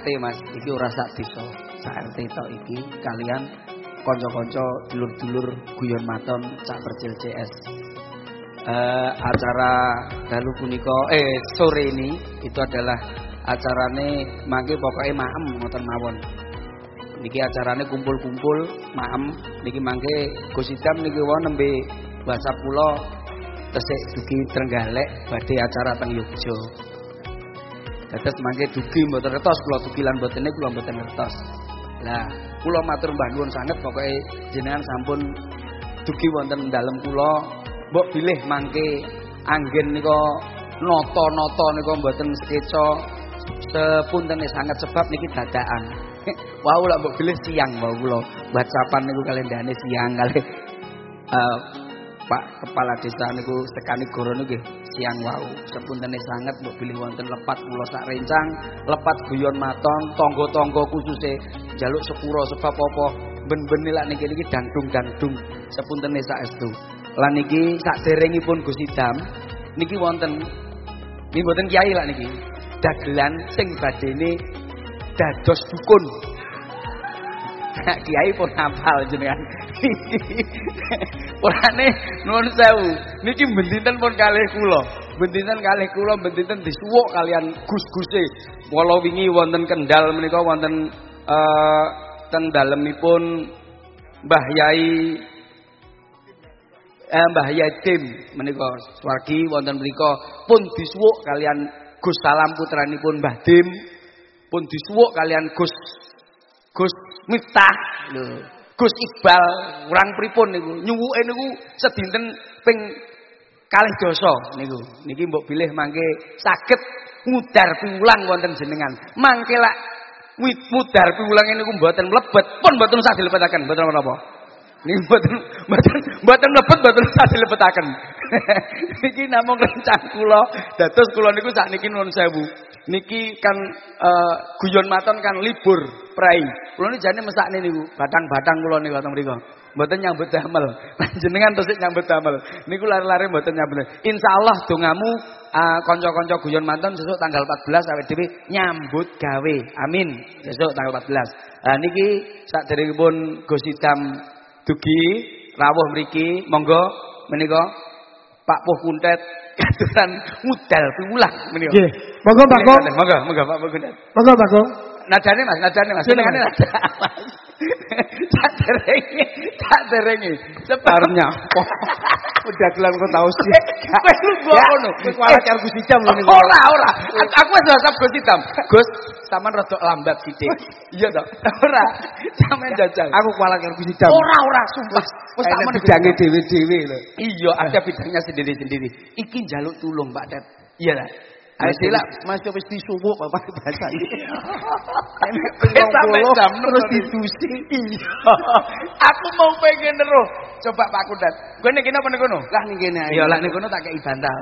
RT Mas? Iki ora sak desa sak RT tok iki kalian konco-konco dulur-dulur guyon maton cak percil CS uh, acara dalu punika eh sore ini itu adalah acarane mangke pokoknya maem ngoten mawon. Niki acarane kumpul-kumpul maem niki mangke Gus Idam niki wau nembe bahasa pulau tesik dugi Trenggalek badhe acara teng Yogyo Dados mangke dugi mboten ngertos kula dugi lan mboten kula mboten ngertos. Lah kula matur mbah nuwun sanget pokoke jenengan sampun dugi wonten dalem kula mbok bilih mangke anggen nika nata-nata nika mboten sekeca sepuntene sangat sebab niki dadakan. Wau lah mbok bilih siang wau kula WhatsAppan niku kalendane siang kali uh, Pak Kepala Desa niku sekani goro niku siang wau. Sepuntene sangat mbok bilih wonten lepat kula sak rencang, lepat guyon maton, tangga-tangga khususé jaluk sepuro sebab apa ben-ben lak niki niki dangdung-dangdung sepuntene saestu. Lan niki saderengipun Gus Idam niki wonten niki mboten kiai lak niki. Dagelan sing badene dados dukun. Kiai pun hafal jenengan. Orane nuwun sewu. Niki bendinten pun kalih kula. Bendinten kalih kula bendinten disuwuk kalian gus-guse. Kala wingi wonten Kendal menika wonten uh, ten dalemipun Mbah Yai eh, Mbah Yai Tim menika swargi wonten mriku pun disuwuk kalian Gus Salam putranipun Mbah Dim pun disuwuk kalian Gus Gus Miftah lho. Gus Iqbal kurang pripun niku. Nyuwuke niku sedinten ping kalih dosa niku. Niki mbok bilih mangke saged ngudar piwulang wonten jenengan. Mangke lak mudar piwulang niku mboten mlebet pun mboten usah dilebetaken, mboten menapa. Niki mboten mboten mboten mlebet mboten usah dilebetaken. niki namung rencang kula dados kula niku sakniki nuwun sewu. Niki kan uh, guyon maton kan libur prai. Kula niki jane mesakne niku, batang-batang kula niku wonten mriku. Mboten nyambut damel. Jenengan terus nyambut damel. Niku lari-lari mboten nyambut. Insyaallah dongamu uh, kanca-kanca guyon maton sesuk tanggal 14 awake dhewe nyambut gawe. Amin. Sesuk tanggal 14. Nah niki saderengipun Gus Idam dugi rawuh mriki, monggo menika Pak Puh Kuntet katuran mudal piwulang menika. Nggih. Monggo Pak Kong. Monggo, monggo Pak Kuntet. Monggo Pak Kong. Nadane Mas, nadane Mas. Senengane nada. Tak derenge, tak derenge. Separnya. Udah gelang kok tau sih. Wes lu gua ngono. Wis warak karo Gus Idam lho niku. Ora, ora. Aku wis WhatsApp Gus Idam. Gus, sampean rada lambat sithik. Iya to? Ora. Sampean jajal. Aku kualat karo Gus Idam. Ora, ora, sumpah. Wis tak bidange dhewe-dhewe lho. Iya, ada bidangnya sendiri-sendiri. Iki jaluk tulung Pak Tet. Iya lah. Ayo sila, Mas wis disuwuk Bapak bahasa iki. Sampai jam terus didusi. Iya. Aku mau pengen neruh. Coba Pak Kudat. Gue nih apa nih kono? Lah ning kene ae. Iya lah nih kono tak kei bantal.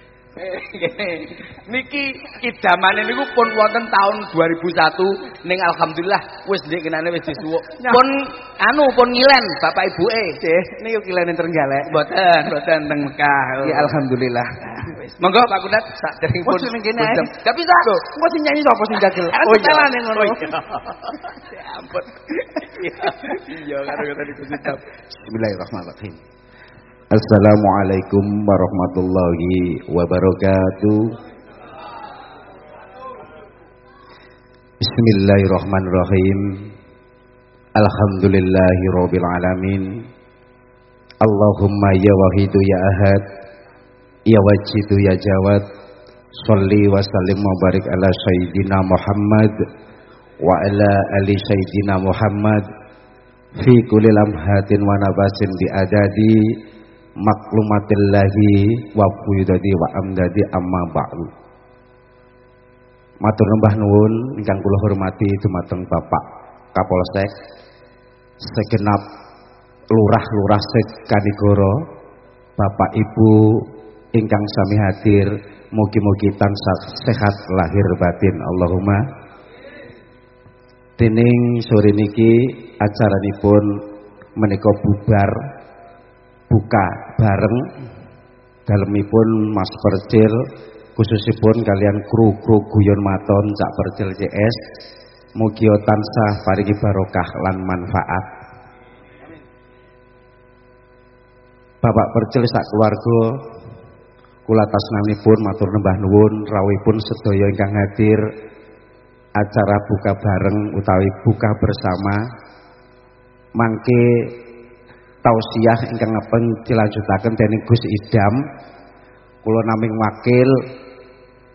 Niki idamane niku pun wonten tahun 2001 ning alhamdulillah wis ndek kenane wis disuwuk. Pun anu pun ngilen bapak ibuke. Nggih, niku kilene Trenggalek. Mboten, mboten teng Mekah. Ya alhamdulillah. Monggo Pak Kudat sak kene ae. Tapi sak Engko sing nyanyi sapa sing jagel? Oh iya. Ngono. Oh iya. Ya ampun. Iya, iya karo kusitab. Bismillahirrahmanirrahim. Assalamualaikum warahmatullahi wabarakatuh. Bismillahirrahmanirrahim. Alhamdulillahi rabbil alamin. Allahumma ya wahidu ya ahad. Ya wajidu ya jawad. Salli wa sallim wa barik ala sayyidina Muhammad wa ala ali sayyidina Muhammad fi kulli lamhatin wa nabasin bi adadi maklumatillahi wa fuyudadi wa amdadi amma ba'du. Matur nembah nuwun. Ingkang kula hormati dumateng Bapak Kapolsek segenap lurah-lurah sekanigoro Bapak Ibu ingkang sami hadir mugi-mugi tansah sehat lahir batin. Allahumma. Dening sore niki acaranipun menika bubar buka bareng. Dalemipun Mas Percil khususipun kalian kru-kru guyon maton Cak Percil CS mugi tansah paringi barokah lan manfaat. Bapak Percil sak keluarga kula tasnamipun matur nembah nuwun rawuhipun sedaya ingkang hadir. Acara buka bareng utawi buka bersama. Mangke tausiah ingkang ngapun dilanjutaken dening Gus Idam. Kula naming wakil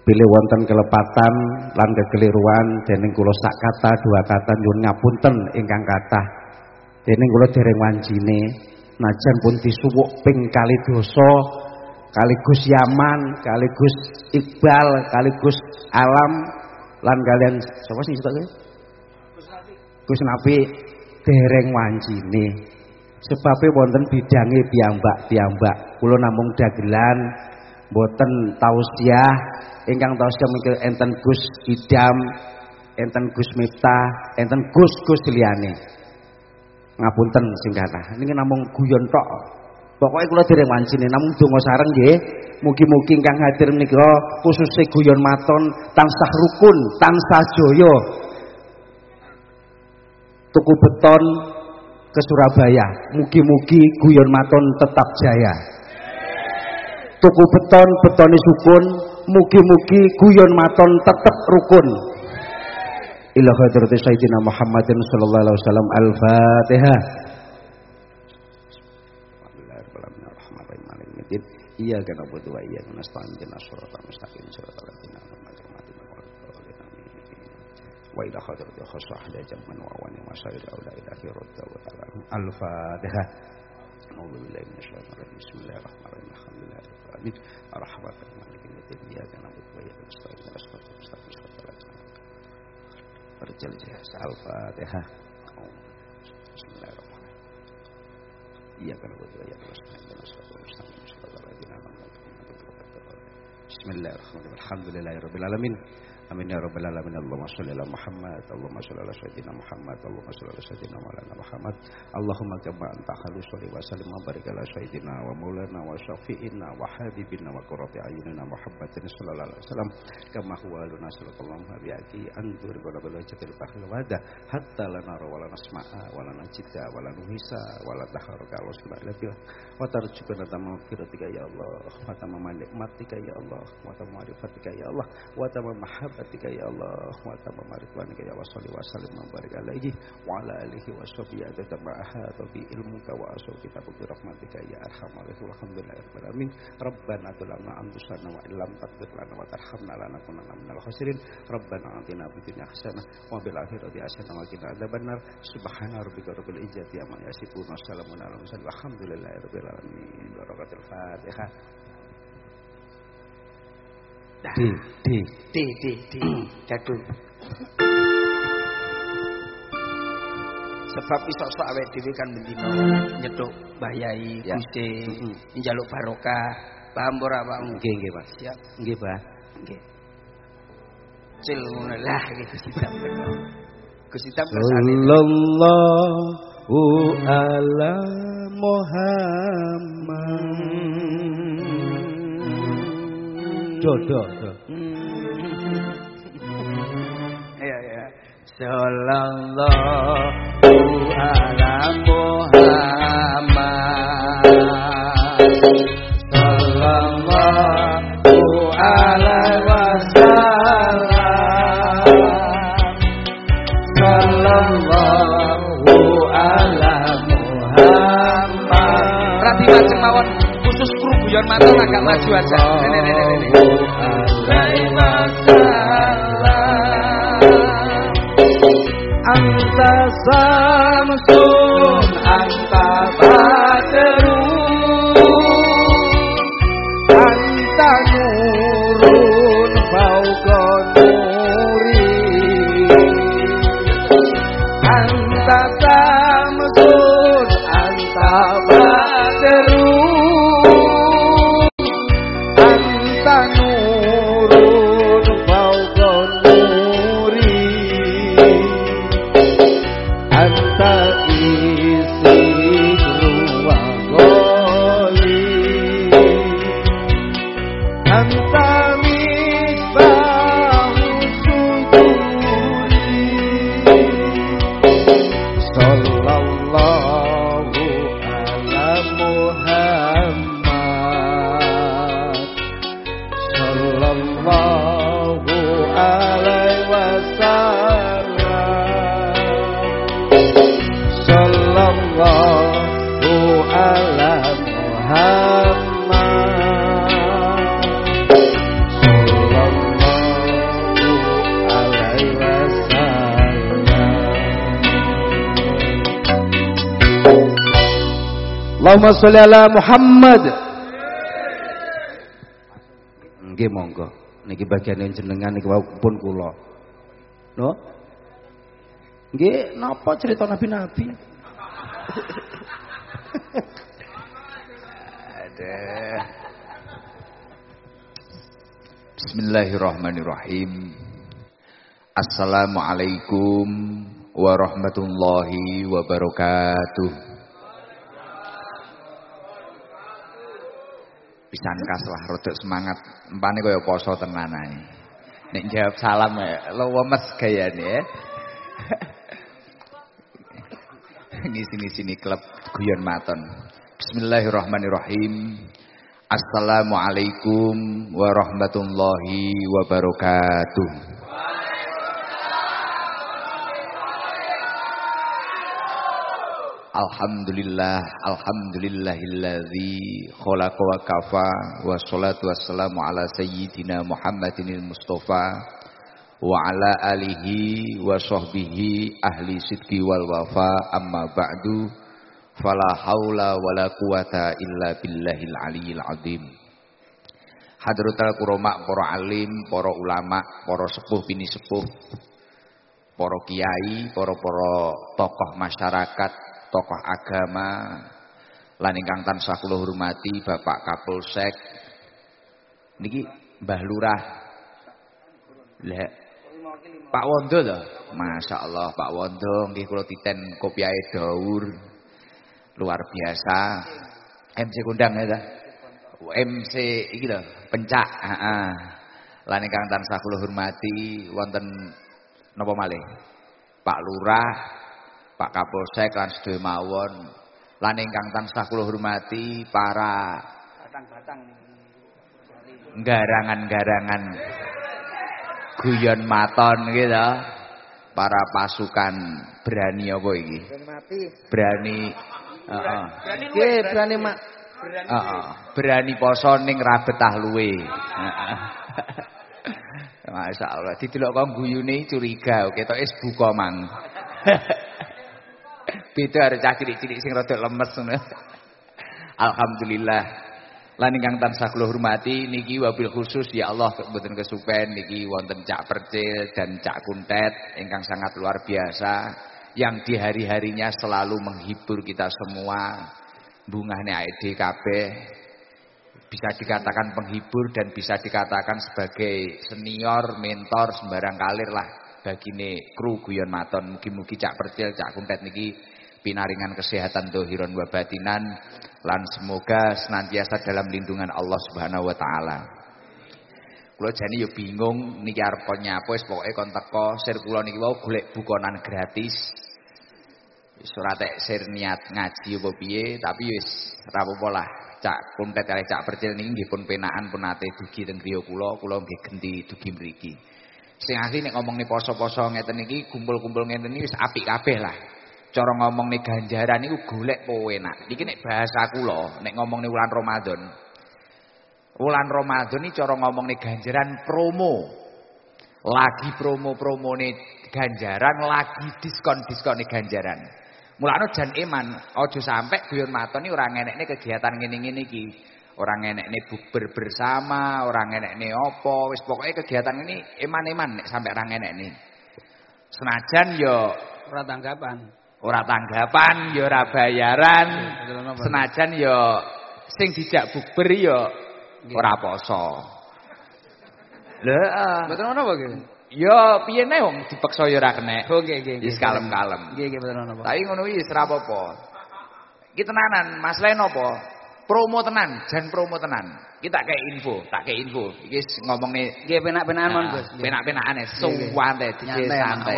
pilih wonten kelepatan lan kekeliruan dening kula sak kata dua kata nyuwun ngapunten ingkang kathah. Dening kula dereng wanjine najan pun disuwuk ping kali dosa kaligus Yaman kaligus Iqbal kaligus Alam lan kalian sapa sitok Gus Nabi. Gus Nabi dereng wancine sebabe wonten bidange piyambak-piyambak. Kula namung dagelan boten tausiah ingkang tausiah mikir enten Gus Idam enten Gus Miftah enten Gus-gus liyane. Ngapunten sing kathah niki namung guyon tok. Pokoke kula dereng wancine namung donga sareng nggih. Mugi-mugi ingkang hadir menika khususnya guyon maton tansah rukun tansah joyo tuku beton ke Surabaya mugi-mugi guyon maton tetap jaya tuku beton betoni sukun mugi-mugi guyon maton tetap rukun ila hadrati sayyidina Muhammadin sallallahu alaihi wasallam al-Fatihah Iyyaka na'budu wa iyyaka nasta'in ihdinas siratal mustaqim siratal jamman wa wani wa sa'ir aula ila khairat wa ta'ala al-fatihah أعوذ بالله من الشيطان الرجيم. بسم الله الرحمن الرحيم. الحمد لله رب العالمين. الرحمن الرحيم مالك يوم الدين إياك نعبد وإياك نستعين اهدنا الصراط المستقيم صراط الذين أنعمت عليهم الفاتحة. بسم الله الرحمن الرحيم. إياك نعبد وإياك نستعين. اهدنا الصراط المستقيم. صراط الذين أنعمت عليهم بسم الله الرحمن الرحيم. الحمد لله رب العالمين. Amin ya rabbal alamin. Allahumma shalli ala Muhammad. Allahumma shalli ala sayyidina Muhammad. Allahumma shalli ala sayyidina Maulana Muhammad. Allahumma kama anta khalu sholli wa sallim wa barik ala sayyidina wa maulana wa syafi'ina wa habibina wa qurrati ayunina Muhammadin sallallahu alaihi wasallam kama huwa lana sallallahu bi aki antur wa la balajatil bahri wada hatta lana wa la nasma'a wa la najida wa la nuhisa wa la taharuka wa subhanallahi wa tarjukana tamam firatika ya Allah wa tamam nikmatika ya Allah wa tamam marifatika ya Allah wa tamam mahabbatika rahmatika ya Allah wa tamam ridwanika ya wasalli wa sallim wa barik alaihi wa ala alihi wa sahbihi adada ma bi ilmuka wa asu kita bi rahmatika ya arhamar rahimin alhamdulillahi rabbil alamin. Rabbana tulana anfusana wa illam taghfir lana wa tarhamna lanakunanna minal khasirin. Rabbana atina fid dunya hasanah wa bil akhirati hasanah wa qina adzabannar subhana rabbika rabbil izzati amma yasifun wa salamun alal mursalin. Walhamdulillahi rabbil alamin. Barakatul fatihah D, D, D, D, D, jadul. Sebab iso sok awet dhewe kan bendino nyetuk Mbah Yai, Ya. Gusti, njaluk barokah. Paham ora awakmu? Nggih, nggih, Pak. Siap. Nggih, Pak. Nggih. Cil ngono lah iki Gusti Tam. Gusti Tam kersane. Sallallahu ala Muhammad. Do, do, do. Iya, iya. Sallallahu ala Muhammad. Sallallahu alaihi wasallam. Sallallahu ala Muhammad. Berarti macam mawon Jormatola kamatxua txan. Ne, ne, ne. Allahumma sholli ala Muhammad. Nggih monggo. Niki bagian jenengan niki pun kula. No? Nggih, napa cerita nabi-nabi? Ada. Bismillahirrahmanirrahim. Assalamualaikum warahmatullahi wabarakatuh. Pisan kas lah rodok semangat. Empane kaya poso tenan ae. Nek jawab salam ya, lo wemes gayane ya. Ngisi-ngisi klub guyon maton. Bismillahirrahmanirrahim. Assalamualaikum warahmatullahi wabarakatuh. Alhamdulillah, alhamdulillahilladzi khalaqa wa kafa wa salatu wassalamu ala sayyidina Muhammadinil Mustafa wa ala alihi wa sahbihi ahli sidqi wal wafa. Amma ba'du fala haula wala quwata illa billahil aliyil azim. Hadratul kurama para alim, para ulama, para sepuh bini sepuh, para kiai, para-para tokoh masyarakat, tokoh agama lan ingkang tansah kula hormati Bapak Kapolsek. Niki Mbah Lurah. Lah Pak Wondo lho Masya Allah Pak Wondo nggih kula titen kopiahe dawur. Luar biasa. MC kundang ya MC iki lho pencak. Heeh. Lan ingkang tansah kula hormati wonten napa malih? Pak Lurah Pak Kapolsek lan sedaya mawon. Lan ingkang tansah kula hormati para batang-batang garangan-garangan guyon maton gitu para pasukan berani apa iki? Berani heeh. Nggih berani mak. heeh. berani poso ning ra betah luwe. Masya Allah, didelok kok guyune curiga, ketoke buka mang. Beda arek cah cilik-cilik sing rada lemes. Alhamdulillah. Lan ingkang tansah kula hormati niki wabil khusus ya Allah mboten kesupen niki wonten Cak Percil dan Cak Kuntet ingkang sangat luar biasa yang di hari-harinya selalu menghibur kita semua. Bungahne AED kabeh bisa dikatakan penghibur dan bisa dikatakan sebagai senior, mentor sembarang kalir lah bagine kru guyon maton mugi-mugi Cak Percil, Cak Kuntet niki pinaringan kesehatan dohiron wa batinan lan semoga senantiasa dalam lindungan Allah Subhanahu wa taala. Kula jane yo bingung niki arep nyapa wis pokoke kon teko sir kula niki wau golek bukonan gratis. Wis ora tek sir niat ngaji apa piye tapi wis apa lah. Cak kuntet kali cak percil niki nggih pun penaan pun ate dugi teng griya kula, kula nggih genti dugi mriki. Sing asli nek ngomong poso-poso ngeten iki kumpul-kumpul ngeten iki wis apik kabeh lah. Cara ngomong nih ganjaran itu golek kowe nak. Iki nek bahasa kula, nek ngomong nih wulan Ramadan. Wulan Ramadan iki cara ngomong nih ganjaran promo. Lagi promo-promo nih ganjaran, lagi diskon-diskon nih ganjaran. Mulane jan iman, aja sampai guyon maton iki ora ngenekne kegiatan ngene-ngene iki. Ora ngenekne bukber bersama, ora ngenekne apa, wis pokoke kegiatan ini iman-iman nek sampai ora ngenekne. Senajan yo ora tanggapan. Ora tanggapan, ya ora bayaran. Senajan ya sing dijak bukber ya ora poso. Lah, mboten ngono apa nggih? Ya piye nek wong dipaksa ya ora kenek. Oh nggih nggih. Wis kalem-kalem. Nggih nggih mboten apa. Tapi ngono wis ora apa-apa. Iki tenanan, masalah napa? Promo tenan, jan promo tenan. Kita kayak info, tak kayak info. Iki ngomongne nggih penak-penakan mon, Gus. Penak-penakane suwante santai.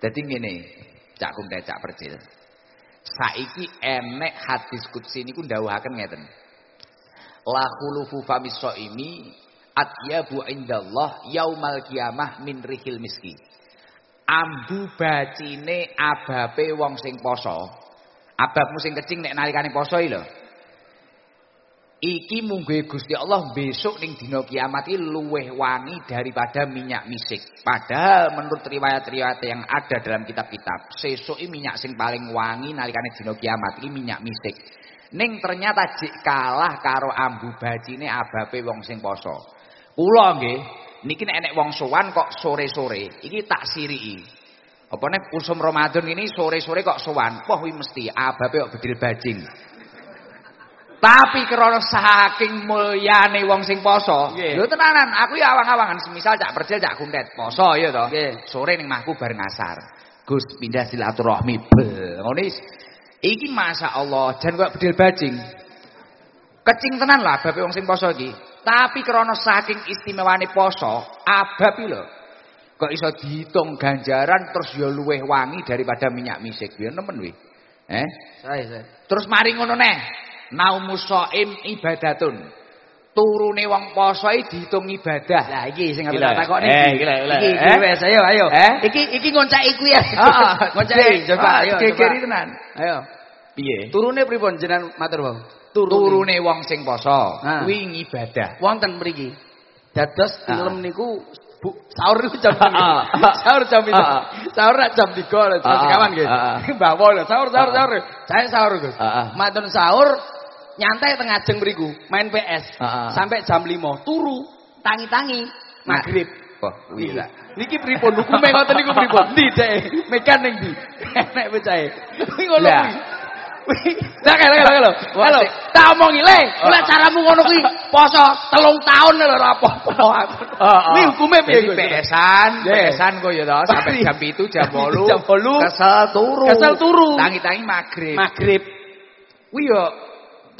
Dadi ngene, Cak Kunte Cak Percil. Saiki enek hadis kutsi niku ndawuhaken ngeten. La khulufu famis ini atyabu indallah yaumal kiamah min rihil miski. Ambu bacine abape wong sing poso. Ababmu sing kecing nek nalikane poso iki. Iki mungguhe Gusti Allah besok ning dina kiamat iki luweh wangi daripada minyak misik. Padahal menurut riwayat-riwayat yang ada dalam kitab-kitab, sesuk minyak sing paling wangi nalikane dina kiamat iki minyak misik. Ning ternyata jik kalah karo ambu bajine abape wong sing poso. Kula nggih, niki nek enek wong sowan kok sore-sore, iki tak siriki. Apa nek usum Ramadan ini sore-sore kok sowan, wah mesti abape kok bedil bajing. Tapi krana saking mulyane wong sing poso, Nggih. lho tenanan, aku ya awang-awangan semisal cak percil cak kuntet poso ya to. Sore ning mahku bar ngasar. Gus pindah silaturahmi bel. Ngono. Iki masa Allah jan kok bedil bajing. Kecing tenan lah babe wong sing poso iki. Tapi krana saking istimewane poso, abab lho. Kok iso dihitung ganjaran terus ya luweh wangi daripada minyak misik. Ya nemen wi. Eh? Saya, saya. Terus mari ngono neh. Naumus shaim ibadatun. Turune wong poso iki dihitung ibadah. Lah iki sing aku tak takokne. Eh, iki. gila, gila. Iki Eh? iki wes ayo ayo. Eh? Iki iki ngoncaki kuwi ya. Heeh, Ngoncaki coba Ah, ayo. coba. tenan. Ayo. Piye? Turune pripun jenengan matur wau? Turune wong sing poso Ah. kuwi ngibadah. wonten mriki. Dados Ah. film niku bu, sahur niku jam Ah. 3. sahur jam 3. Ah. Sahur nak jam 3 lho, jam Ah. sekawan nggih. Ah. Bawa lho, sahur sahur Ah. sahur. Saya sahur Gus. Ah. Matun sahur nyantai tengah jeng mriku, main PS. Ah. Sampai jam 5 turu, tangi-tangi maghrib. Wah, kuwi lah. Niki pripun hukume ngoten niku pripun? Ndi cek? Mekan ning ndi? Enek pecahe. Kuwi ngono kuwi. Lah kalo kalo. Wah, Halo, tak omongi le, kula Ah. caramu ngono kuwi poso telung taun lho ora apa-apa. Kuwi hukume piye Gus? pesan, pesan kok ya toh sampai jam 7 jam 8. Jam 8. kesel turu. Kesel turu. Tangi-tangi maghrib. Maghrib. Kuwi yo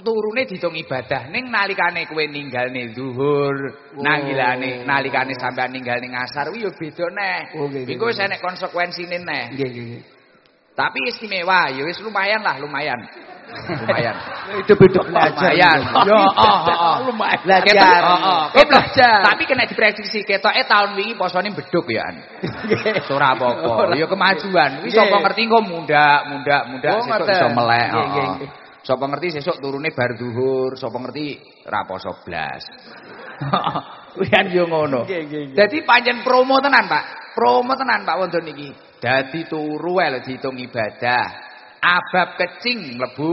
turune dihitung ibadah ning nalikane kowe ninggalne zuhur, Oh. nangilane nalikane sampean ninggalne ngasar kuwi yo beda neh. Oh, Iku wis enek konsekuensine neh. Nggih nggih. Tapi istimewa, ya wis lumayan lah, lumayan. Lumayan. Itu beda belajar. Lumayan. Yo, oh, oh, oh. lumayan. Belajar. oh, oh. Belajar. Tapi kena diprediksi ketoke tahun wingi posone beduk ya. An. Ora apa-apa. Ya kemajuan. Wis sapa ngerti engko mundak, mundak, mundak iso melek. Nggih, Sapa ngerti sesuk turune bar zuhur, sapa ngerti ra poso blas. Kuwi kan yo ngono. Dadi pancen promo tenan, Pak. Promo tenan Pak Wondon iki. Dadi turu wae lho dihitung ibadah. Abab kecing mlebu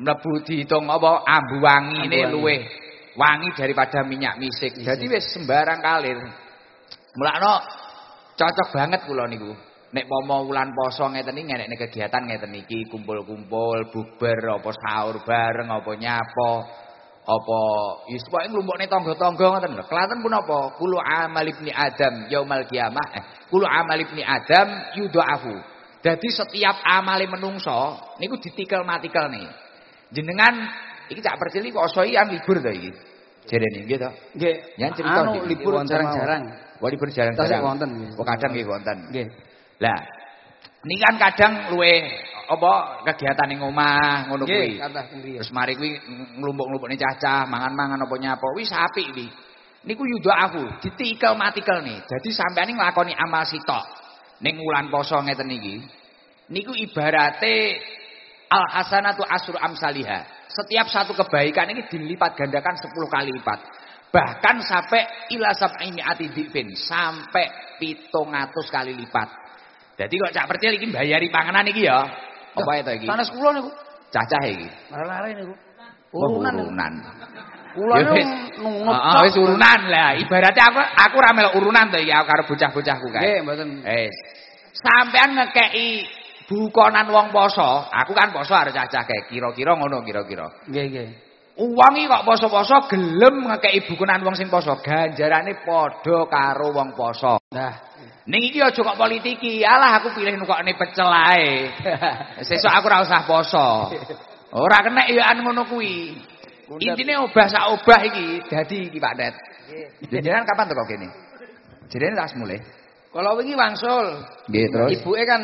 mlebu dihitung apa ambu wangine Ambu wangi. luweh wangi daripada minyak misik. Jadi wis sembarang kalir. Mulakno cocok banget kula niku. Nek pomo wulan poso ngeten iki ngenek kegiatan ngeten iki kumpul-kumpul, bukber apa sahur bareng apa nyapo apa wis pokoke nglumpukne tangga-tangga ngoten lho. Kelaten pun apa? Kulu amal ibni Adam yaumal kiamah. Eh, kulu amal ibni Adam yudha'afu. Jadi setiap amale menungso niku ditikel-matikel nih. Jenengan iki cak percil iki kok soian libur to iki. Jerene nggih to. Nggih. Ya, cerita anu libur jarang-jarang. Wah libur jarang-jarang. Tasik wonten, nggih. Oh kadang nggih wonten. Nggih. Lah, ini kan kadang luwe apa kegiatan ning omah ngono kuwi. Terus mari kuwi nglumpuk-nglumpukne cacah, mangan-mangan apa nyapa. Wis apik iki. Niku yuda aku, ditikel matikel nih. Jadi sampean iki nglakoni amal sitok ning wulan poso ngeten iki. Niku ibarate al hasanatu asru amsalihah. Setiap satu kebaikan ini dilipat gandakan 10 kali lipat. Bahkan sampai ila sab'i mi'ati dhifin, sampai 700 kali lipat. Jadi kok cak percaya iki bayari panganan iki ya. Apa itu iki? Sanes kula niku. Cacah iki. Lare-lare niku. Wah, Urunan urunan. Kula nunut. Heeh, wis urunan lah. Ibaratnya aku aku ra melok urunan to iki aku karo bocah-bocahku kae. Nggih, mboten. Wis. Sampean ngekeki bukonan wong poso, aku kan poso arep cacah kae. Kira-kira ngono kira-kira. Nggih, nggih. Uang iki kok poso-poso gelem ngekeki bukonan wong sing poso, ganjarane padha karo wong poso. Nah, Ning iki aja kok politiki. Alah aku pilih nukokne pecel ae. Sesuk aku ora usah poso. Ora kena ya an ngono kuwi. Intine obah sak obah iki dadi iki Pak Det. Jenengan kapan teko kene? Jenengan tas mulai. kalau wingi wangsul. Nggih, terus? Ibuke kan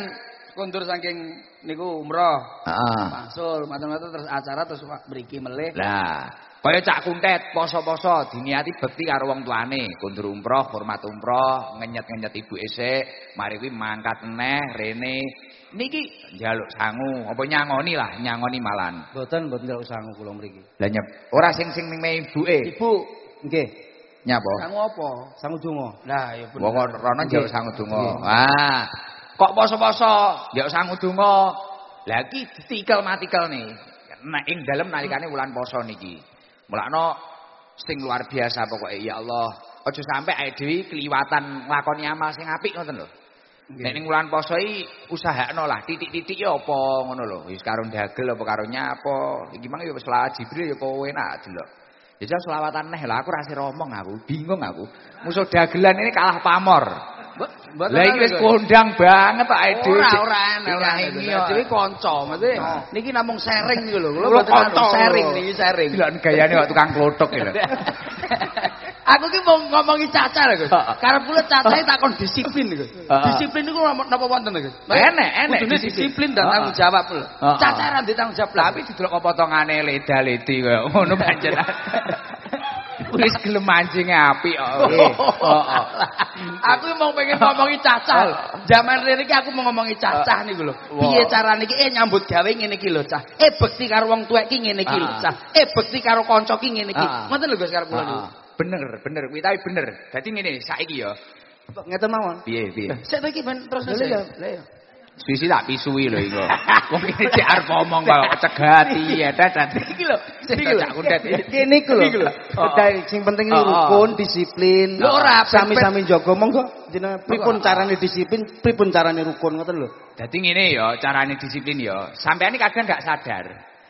kondur saking niku umroh. Heeh. Wangsul, matur-matur terus acara terus mriki melih. Lah, Kaya cak kuntet poso-poso diniati bekti karo wong tuane, kundur umroh, hormat umroh, ngenyet-ngenyet ibu esek, mari kuwi mangkat neh rene. Niki njaluk sangu, apa nyangoni lah, nyangoni malan. Mboten mboten njaluk sangu kula mriki. Lah nyep, ora sing sing ning ibuke. Ibu, nggih. Nyapa? Sangu apa? Sangu donga. Lah ya bener. Wong rono njaluk sangu donga. Ah. Kok poso-poso njaluk sangu donga. Lah iki ditikel matikel nih. Nek ing dalem nalikane wulan poso niki. Mulakno sing luar biasa pokoke ya Allah. Aja sampe awake dhewe kliwatan nglakoni amal sing apik ngoten lho. Nek ning wulan poso iki usahakno lah titik-titik ya apa ngono lho. Wis karo ndagel apa karo nyapa. Iki mang ya wis lah Jibril ya apa enak delok. Ya selawatan neh lah aku ra sira omong aku, bingung aku. Musuh dagelan ini kalah pamor. Lah iki wis kondang banget awake dhewe. Ora ora enak ora ya. dhewe kanca, Oh. niki namung sharing niku lho. Kula kanca sharing niki sharing. Delok gayane kok tukang klothok ya. Aku ki mau ngomongi caca lho, Gus. Karep kula cacahe takon disiplin. Disiplin niku napa wonten Gus? Enek, enek disiplin. dan tanggung jawab lho. Caca ra tanggung jawab. Tapi didelok potongane leda-ledi kaya ngono pancen. Wis gelem mancinge apik kok. Heeh. Heeh. Aku mau pengen ngomongi cacah. Zaman rene iki aku mau ngomongi cacah niku lho. Piye carane iki eh nyambut gawe ngene iki lho, Cah. Eh bekti karo wong tuwek iki ngene iki lho, Ah. Cah. Eh bekti karo kanca iki ngene iki. Ah. Ngoten lho Gus karo kula niku. Heeh. Bener, bener kuwi tapi bener. Dadi ngene saiki ya. Ngeten mawon. Piye, piye? Sik to iki ben terus Lha Lah iya. Suwi tak pisui lho iku. Wong iki cek arep ngomong kok cegati ya dadat. Iki lho, iki lho. kundet. Kene iku lho. Sing penting iki Oh, oh. rukun, disiplin. Ora, sami-sami jaga monggo. Jenenge pripun carane disiplin, pripun carane rukun ngoten lho. Dadi ngene ya, carane disiplin ya. Sampeyan iki kadang gak sadar.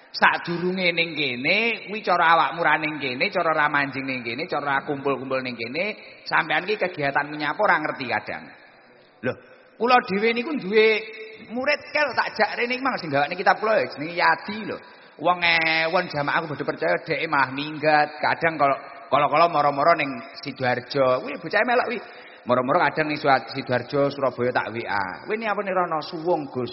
Sadurunge ning kene, kuwi cara awakmu ra ning kene, cara ra manjing ning kene, cara ra kumpul-kumpul ning kene, sampeyan iki kegiatan menyapa ora ngerti kadang. Loh, kula dhewe niku duwe murid kel tak jak rene iki mang sing gawakne kitab kula ya jenenge Yadi lho. Wong ewon jamaah aku bodo percaya dhek malah minggat. Kadang kalau kalau-kalau moro-moro ning Sidoarjo, kuwi bocah melok kuwi. Moro-moro kadang ning Sidoarjo, Surabaya tak WA. Kuwi ini apa nih Rono? Suwung, Gus.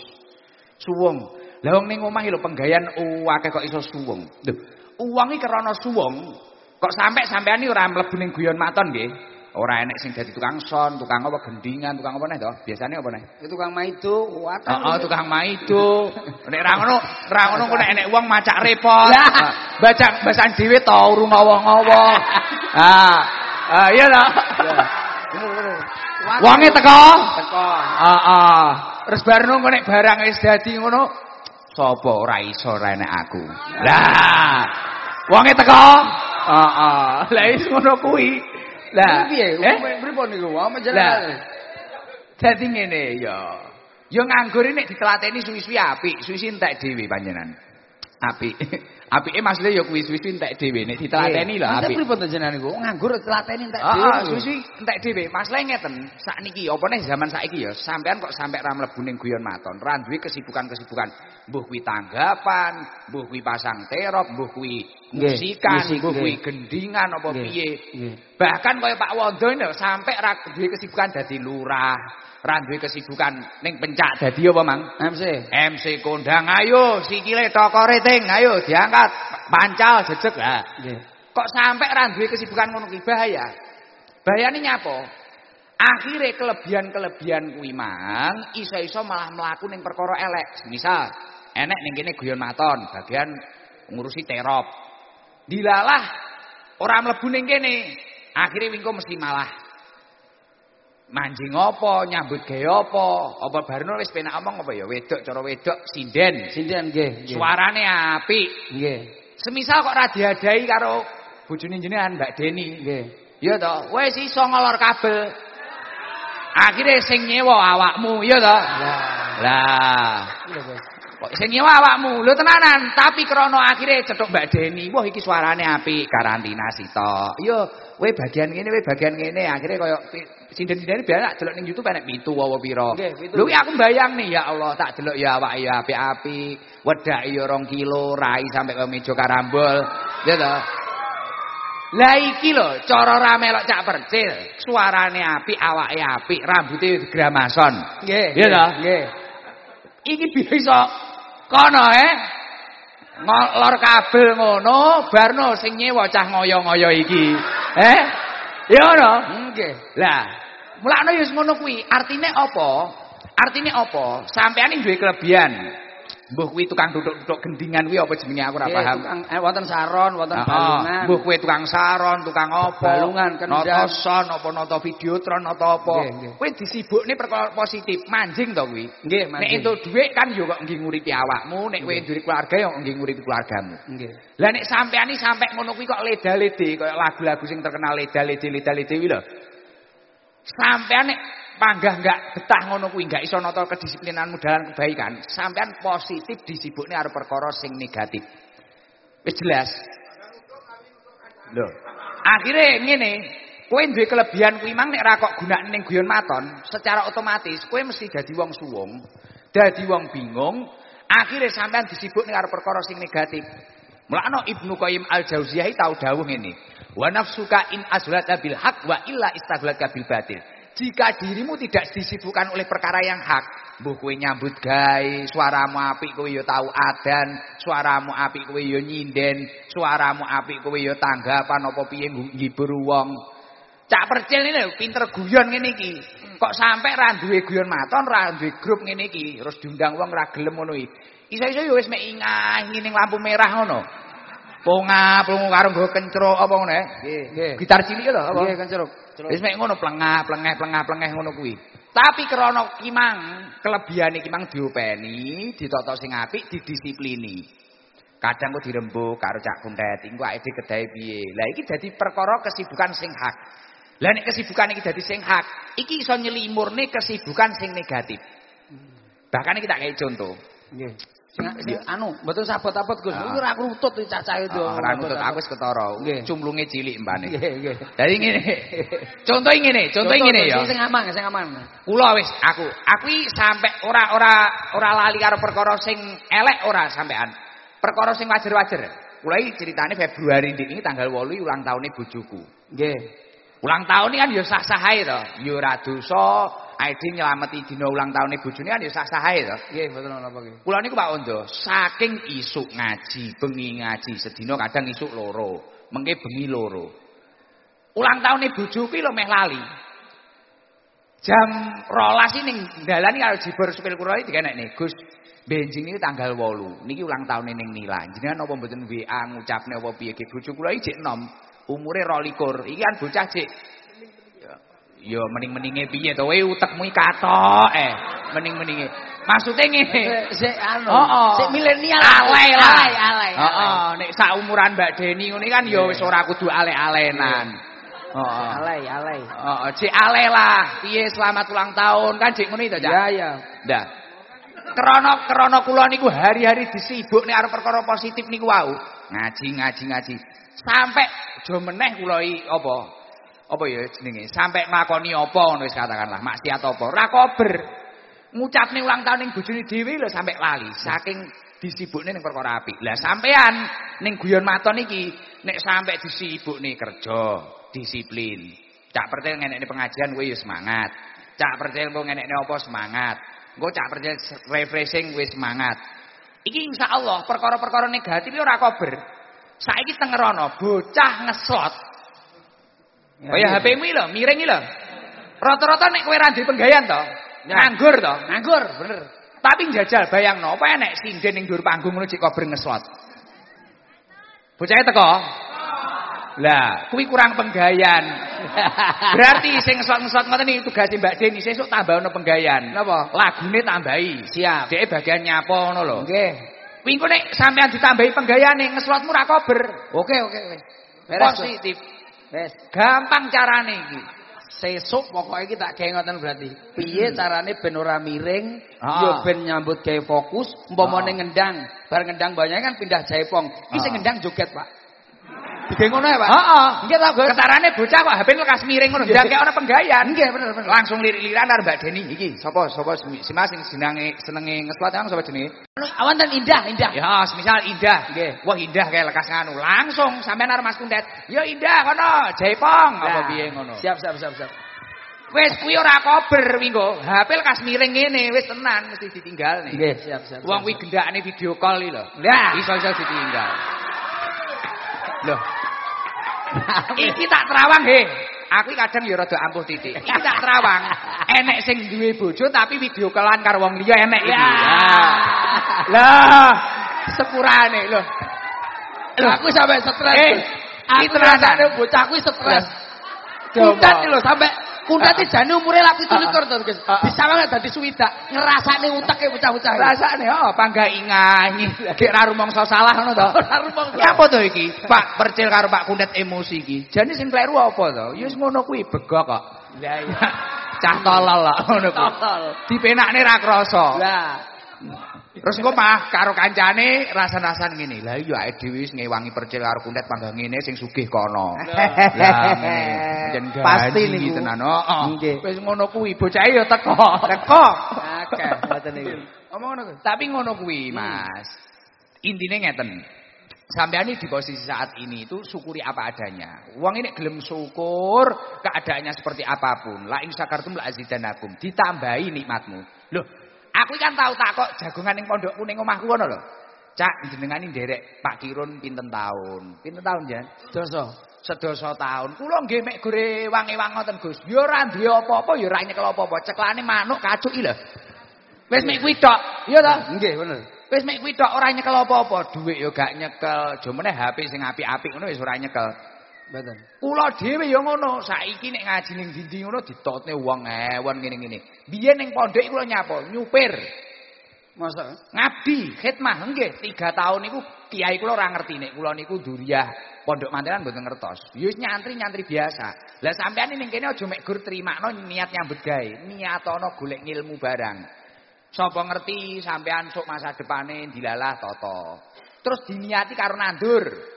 Suwung. Lah wong ning omah lho penggayan akeh kok iso suwung. Lho, uang iki krana suwung kok sampe sampean iki ora mlebu ning guyon maton nggih. Ora enek sing dadi tukang son, tukang apa gendingan, tukang apa neh to? Biasane apa neh? Itu Kang Maido, kuat. Heeh, tukang maido. Nek ra ngono, ra ngono kok nek enek wong macak repot. Baca basan dhewe to urung ngawa-ngawa. Ah. Ah iya to. Wonge teko. Teko. Heeh. Terus bareng ngono nek barang wis dadi ngono, sapa ora iso ora enek aku. Lah. Wonge teko. Heeh. Lah wis ngono kuwi. Lah, piye? eh? Pripun niku? Lah. menjelaskan. Dadi ngene ya. Ya nganggur nek ditelateni suwi-suwi apik, suwi-suwi entek dhewe panjenengan. Apik. Apike maksudnya ya kuwi suwi-suwi entek dhewe nek ditelateni lho Anda apik. pripun to jenengan niku? Nganggur telateni entek dhewe. ah, suwi-suwi entek dhewe. Masalah ngeten, sakniki nih zaman saiki ya, sampean kok sampe ra mlebu ning guyon maton, ra duwe kesibukan-kesibukan. Mbuh kuwi tanggapan, mbuh kuwi pasang terop, mbuh kuwi musikan, musik, mbuh kuwi gendingan apa piye. Bahkan kaya Pak Wondo ini sampai ra duwe kesibukan dadi lurah, ra duwe kesibukan ning pencak dadi apa, Mang? MC. MC kondang ayo sikile toko rating ayo diangkat pancal jejeg lah. Kok sampai ra duwe kesibukan ngono ki bahaya. Bahayane nyapa? Akhire kelebihan-kelebihan kuwi mang iso-iso malah mlaku ning perkara elek. Misal enek ning kene guyon maton, bagian ngurusi terop. Dilalah ora mlebu ning kene. Akhire wingko mesti malah manjing apa, nyambut gawe apa, apa barno wis penak omong apa ya wedok cara wedok sinden. Sinden nggih. Suarane apik. Nggih. Semisal kok ra diadahi karo bojone jenengan Mbak Deni. Nggih. Iya toh, wis iso ngolor kabel. Akhirnya sing nyewa awakmu, iya toh? Lah. Iya, Bos. Kok sing nyewa awakmu, lho tenanan, tapi krana akhirnya cetuk Mbak Deni, wah iki suarane apik, karantina sitok. Iya, we bagian ngene, we bagian ngene, akhirnya koyo pi- sinden-sinden biasa tak delok ning YouTube enek pitu apa pira. Lho aku bayang nih ya Allah, tak delok ya awake ya apik-apik, wedake ya 2 kilo, rai sampai ke meja karambol. Ya toh? Lah iki lho, cara ra melok cak percil, suarane apik, awake apik, rambuté gramason. Nggih. Iya toh? Nggih. Iki bisa kono eh. ngolor kabel ngono, barno sing nyewa cah ngoyo-ngoyo iki. Eh? Ya ngono? Nggih. Lah, mulakno wis ngono kuwi. Artine apa? Artine apa? Sampeyan iki duwe kelebihan. Mbuh kuwi tukang duduk-duduk gendingan kuwi apa jenenge aku ora Nggih, paham. tukang- eh, wonten saron, wonten balungan. Mbuh kowe tukang saron, tukang apa? Balungan, kendang. nata son apa nata videotron nata apa. Kowe disibukne perkara positif, manjing to kuwi. Nggih, Nek manjing. entuk dhuwit kan yo kok nggih nguripi awakmu, nek kowe duwe keluarga yo nggih nguripi keluargamu. Nggih. Lah nek sampean iki sampe ngono kuwi kok leda-lede kaya lagu-lagu sing terkenal leda-lede leda-lede kuwi lho. Sampean nek panggah enggak betah ngono kuwi enggak iso nata kedisiplinanmu dalam kebaikan, sampean positif disibukne karo perkara sing negatif. Wis jelas. Lho. Akhire ngene, kowe duwe kelebihan kuwi mang nek ra kok gunakne ning guyon maton, secara otomatis kowe mesti dadi wong suwung, dadi wong bingung, akhire sampean disibukne karo perkara sing negatif. Mulane Ibnu Qayyim Al-Jauziyah tau dawuh ngene, "Wa nafsuka in azlata bil haq wa illa istaghlaka bil batil." Jika dirimu tidak disibukkan oleh perkara yang hak, mbuh kowe nyambut gawe, suaramu apik kowe ya tau adan, suaramu apik kowe ya nyinden, suaramu apik kowe ya tanggapan apa piye ngibur wong. Cak percil ini pinter guyon ngene iki. Kok sampe ra duwe guyon maton, ra duwe grup ngene iki, terus diundang wong ra gelem ngono iki. Iso-iso ya wis mek ingah ning lampu merah ngono. Pongap lungo karo nggo kencruk apa ngono ya? Nggih. Gitar cilik lho apa? Nggih. Wis mek ngono plengah, plengeh, plengah, plengeh ngono kuwi. Tapi krana kimang kelebihane kimang diopeni, ditata sing apik, didisiplini. Kadang kok dirembuk karo cak kuntet, engko awake kedahe piye. Lah iki dadi perkara kesibukan sing hak. Lah nek kesibukan iki dadi sing hak, iki iso nyelimurne kesibukan sing negatif. Bahkan tak kei contoh. Nggih. Sing anu, mboten sabot-abot Gus. Iku ora krutut iki cacah itu. Ora nutut aku wis ketara. Cumlunge cilik mbane. Nggih, nggih. Dadi ngene. Contoh ngene, contoh ngene ya. Sing aman, sing aman. Kula wis aku, aku sampe ora ora ora lali karo perkara sing elek ora sampean. Perkara sing wajar-wajar. Kula iki ceritane Februari ini tanggal 8 ulang tahunnya bojoku. Nggih. Ulang tahun ini kan ya sah-sah ae to. Ya ora dosa, ae nyelameti dina ulang tahunnya bojone kan ya sah-sah ae to. Nggih, mboten napa nggih. Kula niku Pak Ondo, saking isuk ngaji, bengi ngaji, sedina kadang isuk loro, mengke bengi loro. Ulang tahunnya bojoku lho meh lali. Jam rolas ini ning dalan iki karo jibur supir kula iki dikenekne, Gus. Benjing ini tanggal 8. Niki ulang tahun ning Nila. Jenengan apa mboten WA ngucapne apa piye ge bojo kula iki jek enom. Umure 22. Iki kan bocah jek Ya mening-meninge piye to? Kowe utekmu katok eh. Mening-meninge. Maksudnya ngene. Sik anu, Heeh. sik milenial. alay lah. Alay, alay. Heeh, nek sak umuran Mbak Deni ngene kan ya wis ora kudu alay-alenan. Heeh. Alay, alay. Heeh, cek alay lah. Piye selamat ulang tahun kan cek ngono itu, Cak. Ya, ya. Ndah. Krana krana kula niku hari-hari disibuk nek arep perkara positif niku wau. Ngaji, ngaji, ngaji. Sampai aja meneh kula apa? Apa ya jenenge? Sampai nglakoni apa ngono wis katakanlah, maksiat apa? Ora kober. Ngucapne ulang tahun ning bojone dhewe lho sampai lali. Saking disibukne ning perkara apik. Lah sampean ning guyon maton iki nek sampai disibukne kerja, disiplin. Cak percaya ngenekne pengajian kowe ya semangat. Cak percaya engko ngenekne apa semangat. Engko cak percaya refreshing kowe semangat. Iki insyaallah perkara-perkara negatif iki ora kober. Saiki tengerono bocah ngeslot. Kaya HP kuwi lho, miring lho. Rata-rata nek kowe ra duwe penggawean to, nganggur to. Nganggur, bener. Tapi njajal bayangno apa enek sinden ning dhuwur panggung ngono cek kober ngeslot. Bocahe teko. Lah, kuwi kurang penggawean. Berarti sing ngeslot-ngeslot ngoten iki tugase Mbak Deni sesuk tambah ono penggawean. Napa? Lagune tambahi. Siap. Dhek bagian nyapo ngono lho. Nggih. Kuwi nek sampean ditambahi penggaweane ngeslotmu ra kober. Oke, oke, oke. Positif. Wes. Gampang carane iki. Sesuk pokoknya kita kayak ngoten berarti. Piye carane ben ora miring, Ah. yo ben nyambut gawe fokus, umpamane Ah. ngendang, bar ngendang banyak kan pindah jaipong. Iki sing Ah. ngendang joget, Pak. Digawe ngono ya, Pak? Heeh. Nggih ta, Gus? Ketarane bocah kok HP lekas miring ngono, ndak kayak ana penggawean. Nggih, bener, bener. Langsung lirik-lirikan karo Mbak Deni iki. Sapa? Sapa si Mas sing senenge senenge ngeslot kan sapa jenenge? Awanten indah, indah. Ya, semisal Indah. Nggih. Wah, Indah kayak lekas nganu. Langsung sampean karo Mas Kuntet. Ya Indah kono, Jaipong apa piye ngono. Siap, siap, siap, siap. Wis kuwi ora kober winggo. HP kas miring ngene wis tenan mesti ditinggal nih. Nggih, siap siap. Wong kuwi gendakane video call iki lho. Lah, iso-iso ditinggal. Loh. Iki tak terawang he. Aku kadang ya rada ampuh titik. Iki tak terawang. Enek sing duwe bojo tapi video callan karo wong liya enek iki. Lah. Lah, sepurane lho. Aku sampai stres. Eh, aku rasane bocahku stres. Kuntat lho sampai kuntat jane umure lak 17 to, Guys. Ah, ah. Bisa banget dadi suwidak. Ngrasane uteke bocah-bocah. iki. Rasane oh pangga ingangi. Gek ra rumangsa salah ngono to. Ora rumangsa. Ya apa to iki? Pak Percil karo Pak Kundet emosi iki. Jane sing kleru apa to? Ya wis ngono kuwi begok kok. Lah iya. Cah tolol kok ngono kuwi. Tolol. Dipenakne ra krasa. Lah. Terus engko mah karo kancane rasan-rasan ngene. Lah iya awake dhewe wis ngewangi Percil karo Kundet pangga ngene sing sugih kono. Lah ngene. Pasti niku. tenan. Heeh. Nggih. Wis ngono kuwi bocah ya teko. Teko. Akeh ngoten niku. Ngomong ngono kuwi. Tapi ngono kuwi, Mas. Intine ngeten. Sampeyan di posisi saat ini itu syukuri apa adanya. Wong ini gelem syukur keadaannya seperti apa pun. La in syakartum la azidanakum. Ditambahi nikmatmu. Loh, aku kan tahu tak kok jagongan ning pondokku ning omahku ngono lho. Cak jenengan ini nderek Pak Kirun pinten tahun? Pinten tahun Jan? Dosa. Sedasa tahun. Kula nggih mek gore wangi-wangi ngoten Gus. Ya ora duwe apa-apa, ya ora nyekel apa-apa. Ceklane manuk kacuki lho. Wis mek kuwi tok. Iya ta? Nggih, bener. Wis mek kuwi tok ora nyekel apa-apa, dhuwit ya gak nyekel. Jomene HP sing apik-apik ngono wis ora nyekel. Mboten. Kula dhewe ya ngono, saiki nek ngaji ning dindi ngono ditotne wong ewon ngene-ngene. Biyen ning pondok kula nyapa, nyupir, Masa ngabdi, khidmah nggih. 3 tahun niku kiai kula ora ngerti nek kula niku duriah pondok mantenan mboten ngertos. Ya nyantri-nyantri biasa. Lah sampean ning kene aja mek gur trimakno niat nyambut gawe, niatono golek ngilmu barang. Sapa ngerti sampean sok masa depane dilalah toto. Terus diniati karo nandur.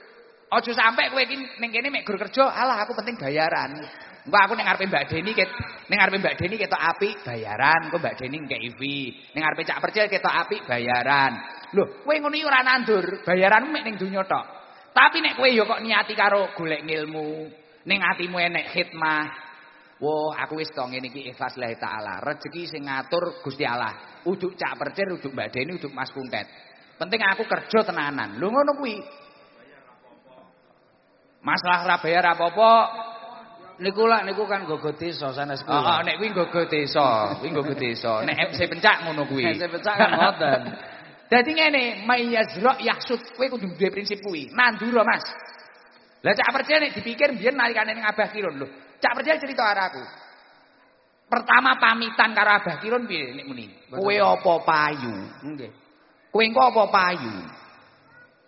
Aja sampe kowe iki ning kene mek kerja, alah aku penting bayaran. Engko aku ning ngarepe Mbak Deni ket ning ngarepe Mbak Deni ketok apik bayaran, engko Mbak Deni ngkei fee. Ning ngarepe Cak Percil ketok apik bayaran. Lho, kowe ngono iki ora nandur, bayaranmu mek ning tok. Tapi nek kowe ya kok niati karo golek ngilmu, ning atimu enek khidmah. Wah, aku wis to ngene iki ikhlas lillahi taala. Rezeki sing ngatur Gusti Allah. Uduk Cak Percil, uduk Mbak Deni, uduk Mas Kuntet. Penting aku kerja tenanan. Lho ngono kuwi. Masalah ora bayar apa-apa. niku lah niku kan gogo desa sanes kuwi. Heeh, nek kuwi nggogo desa, kuwi nggogo desa. Nek MC pencak ngono kuwi. MC pencak kan ngoten. Dadi ngene, mayazra yahsud kowe kudu duwe prinsip kuwi. Nandura, Mas. Lah cak percaya nek dipikir biyen nalikane ning Abah Kirun lho. Cak percaya cerita karo aku. Pertama pamitan karo Abah Kirun piye nek muni? Kowe apa payu? Nggih. Kowe engko apa payu?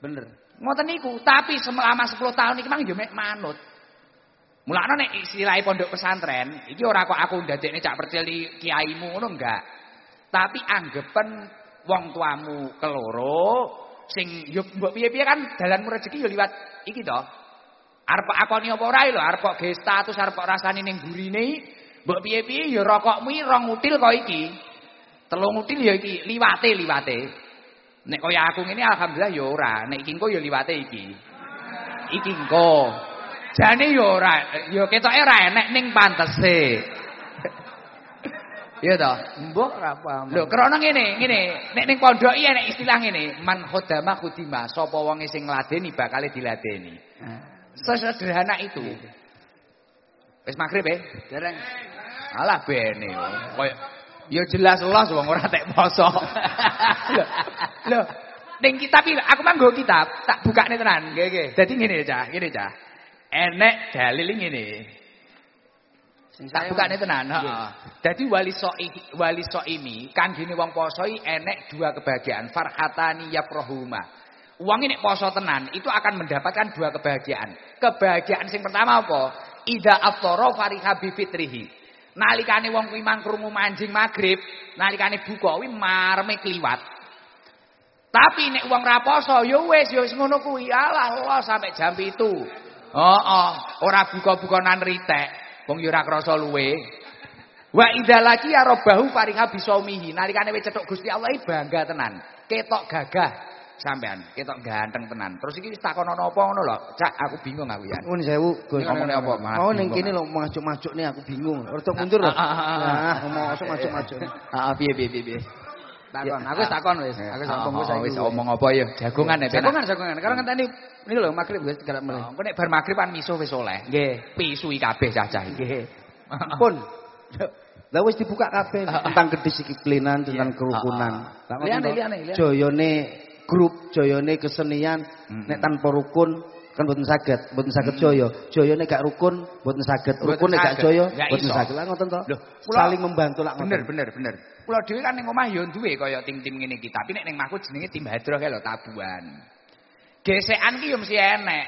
Bener. Ngoten niku, tapi selama 10 tahun iki mang yo mek manut. Mulane nek istilah pondok pesantren, iki ora kok aku ndadekne cak percil di kiaimu ngono enggak. Tapi anggepen wong tuamu keloro sing yo mbok piye-piye kan dalanmu rezeki yo liwat iki to. Arep akoni apa ora lho, arep kok status arep kok rasane ning gurine, mbok piye-piye yo rokokmu iki rong util kok iki. Telung util ya iki liwate liwate. Nek kaya aku ngene alhamdulillah ya ora, nek iki engko ya liwate iki. Iki engko. Jane ya ora, ya ketoke ora enek ning pantese. Iya toh? Mbok ora paham. Lho, krana ngene, ngene, nek ning pondok iki enek istilah ngene, man khodama khudima, sapa wonge sing ngladeni bakal diladeni. Sesederhana itu. Wis magrib ya? Dereng. Alah bene. Kaya ya jelas los wong ora tek poso. Lho. Lho, ning kitab iki aku manggo kitab, tak bukane tenan. Nggih, nggih. Dadi ngene cah, ngene cah. Enek dalil ngene. Sing Tak bukane mah. tenan, heeh. Dadi wali soi wali soimi kan gini wong poso enek dua kebahagiaan, farhatani yaprohuma. Wong ini poso tenan itu akan mendapatkan dua kebahagiaan. Kebahagiaan sing pertama apa? Ida aftara fariha bi fitrihi. Nalikane wong kuwi mang krungu manjing magrib, nalikane buka kuwi mareme kliwat. Tapi nek wong ra poso ya wis ya wis ngono kuwi. Alah Allah sampai jam 7. Heeh, ora buka-bukanan ritek. Wong ya ora krasa luwe. Wa idalaki ya robahu fariha bisaumihi. Nalikane wis cetuk Gusti Allah iki bangga tenan. Ketok gagah. Sampean ketok ganteng tenan. Terus iki wis takon ana apa ngono lho. Cak aku bingung aku ya. Nuwun sewu, Gus. Ngomongnya apa, Mas? Mau ning kene lho majuk-majuk nih aku bingung. Rada mundur lho. Ah, ah, ah, ah. Nah, ngomong majuk-majuk. Heeh, piye piye piye. Takon, aku wis takon wis. Aku sak tunggu Oh, saiki. wis omong apa ya? Jagongan ya. Jagongan, jagongan. Sekarang ngenteni niku lho magrib wis tegalak mulai. Oh, Engko nek bar magrib kan misuh wis oleh. Nggih. Pisui kabeh cacah iki. Nggih. Pun. Lah wis dibuka kabeh tentang kedisiplinan, tentang kerukunan. Lah ngoten Liyane, to. liyane, liyane. Joyone grup, joyone kesenian nek tanpa rukun kan mboten saged, mboten saged joyo. Joyone gak rukun, mboten saged. Rukune gak joyo, mboten iso. saged. Lah ngoten to. Saling membantu lah ngoten. Bener bener bener. Kula dhewe kan ning omah ya duwe kaya tim-tim ngene iki, tapi nek ning mahku jenenge tim hadroh kae lho tabuhan. Gesekan ki yo mesti enek.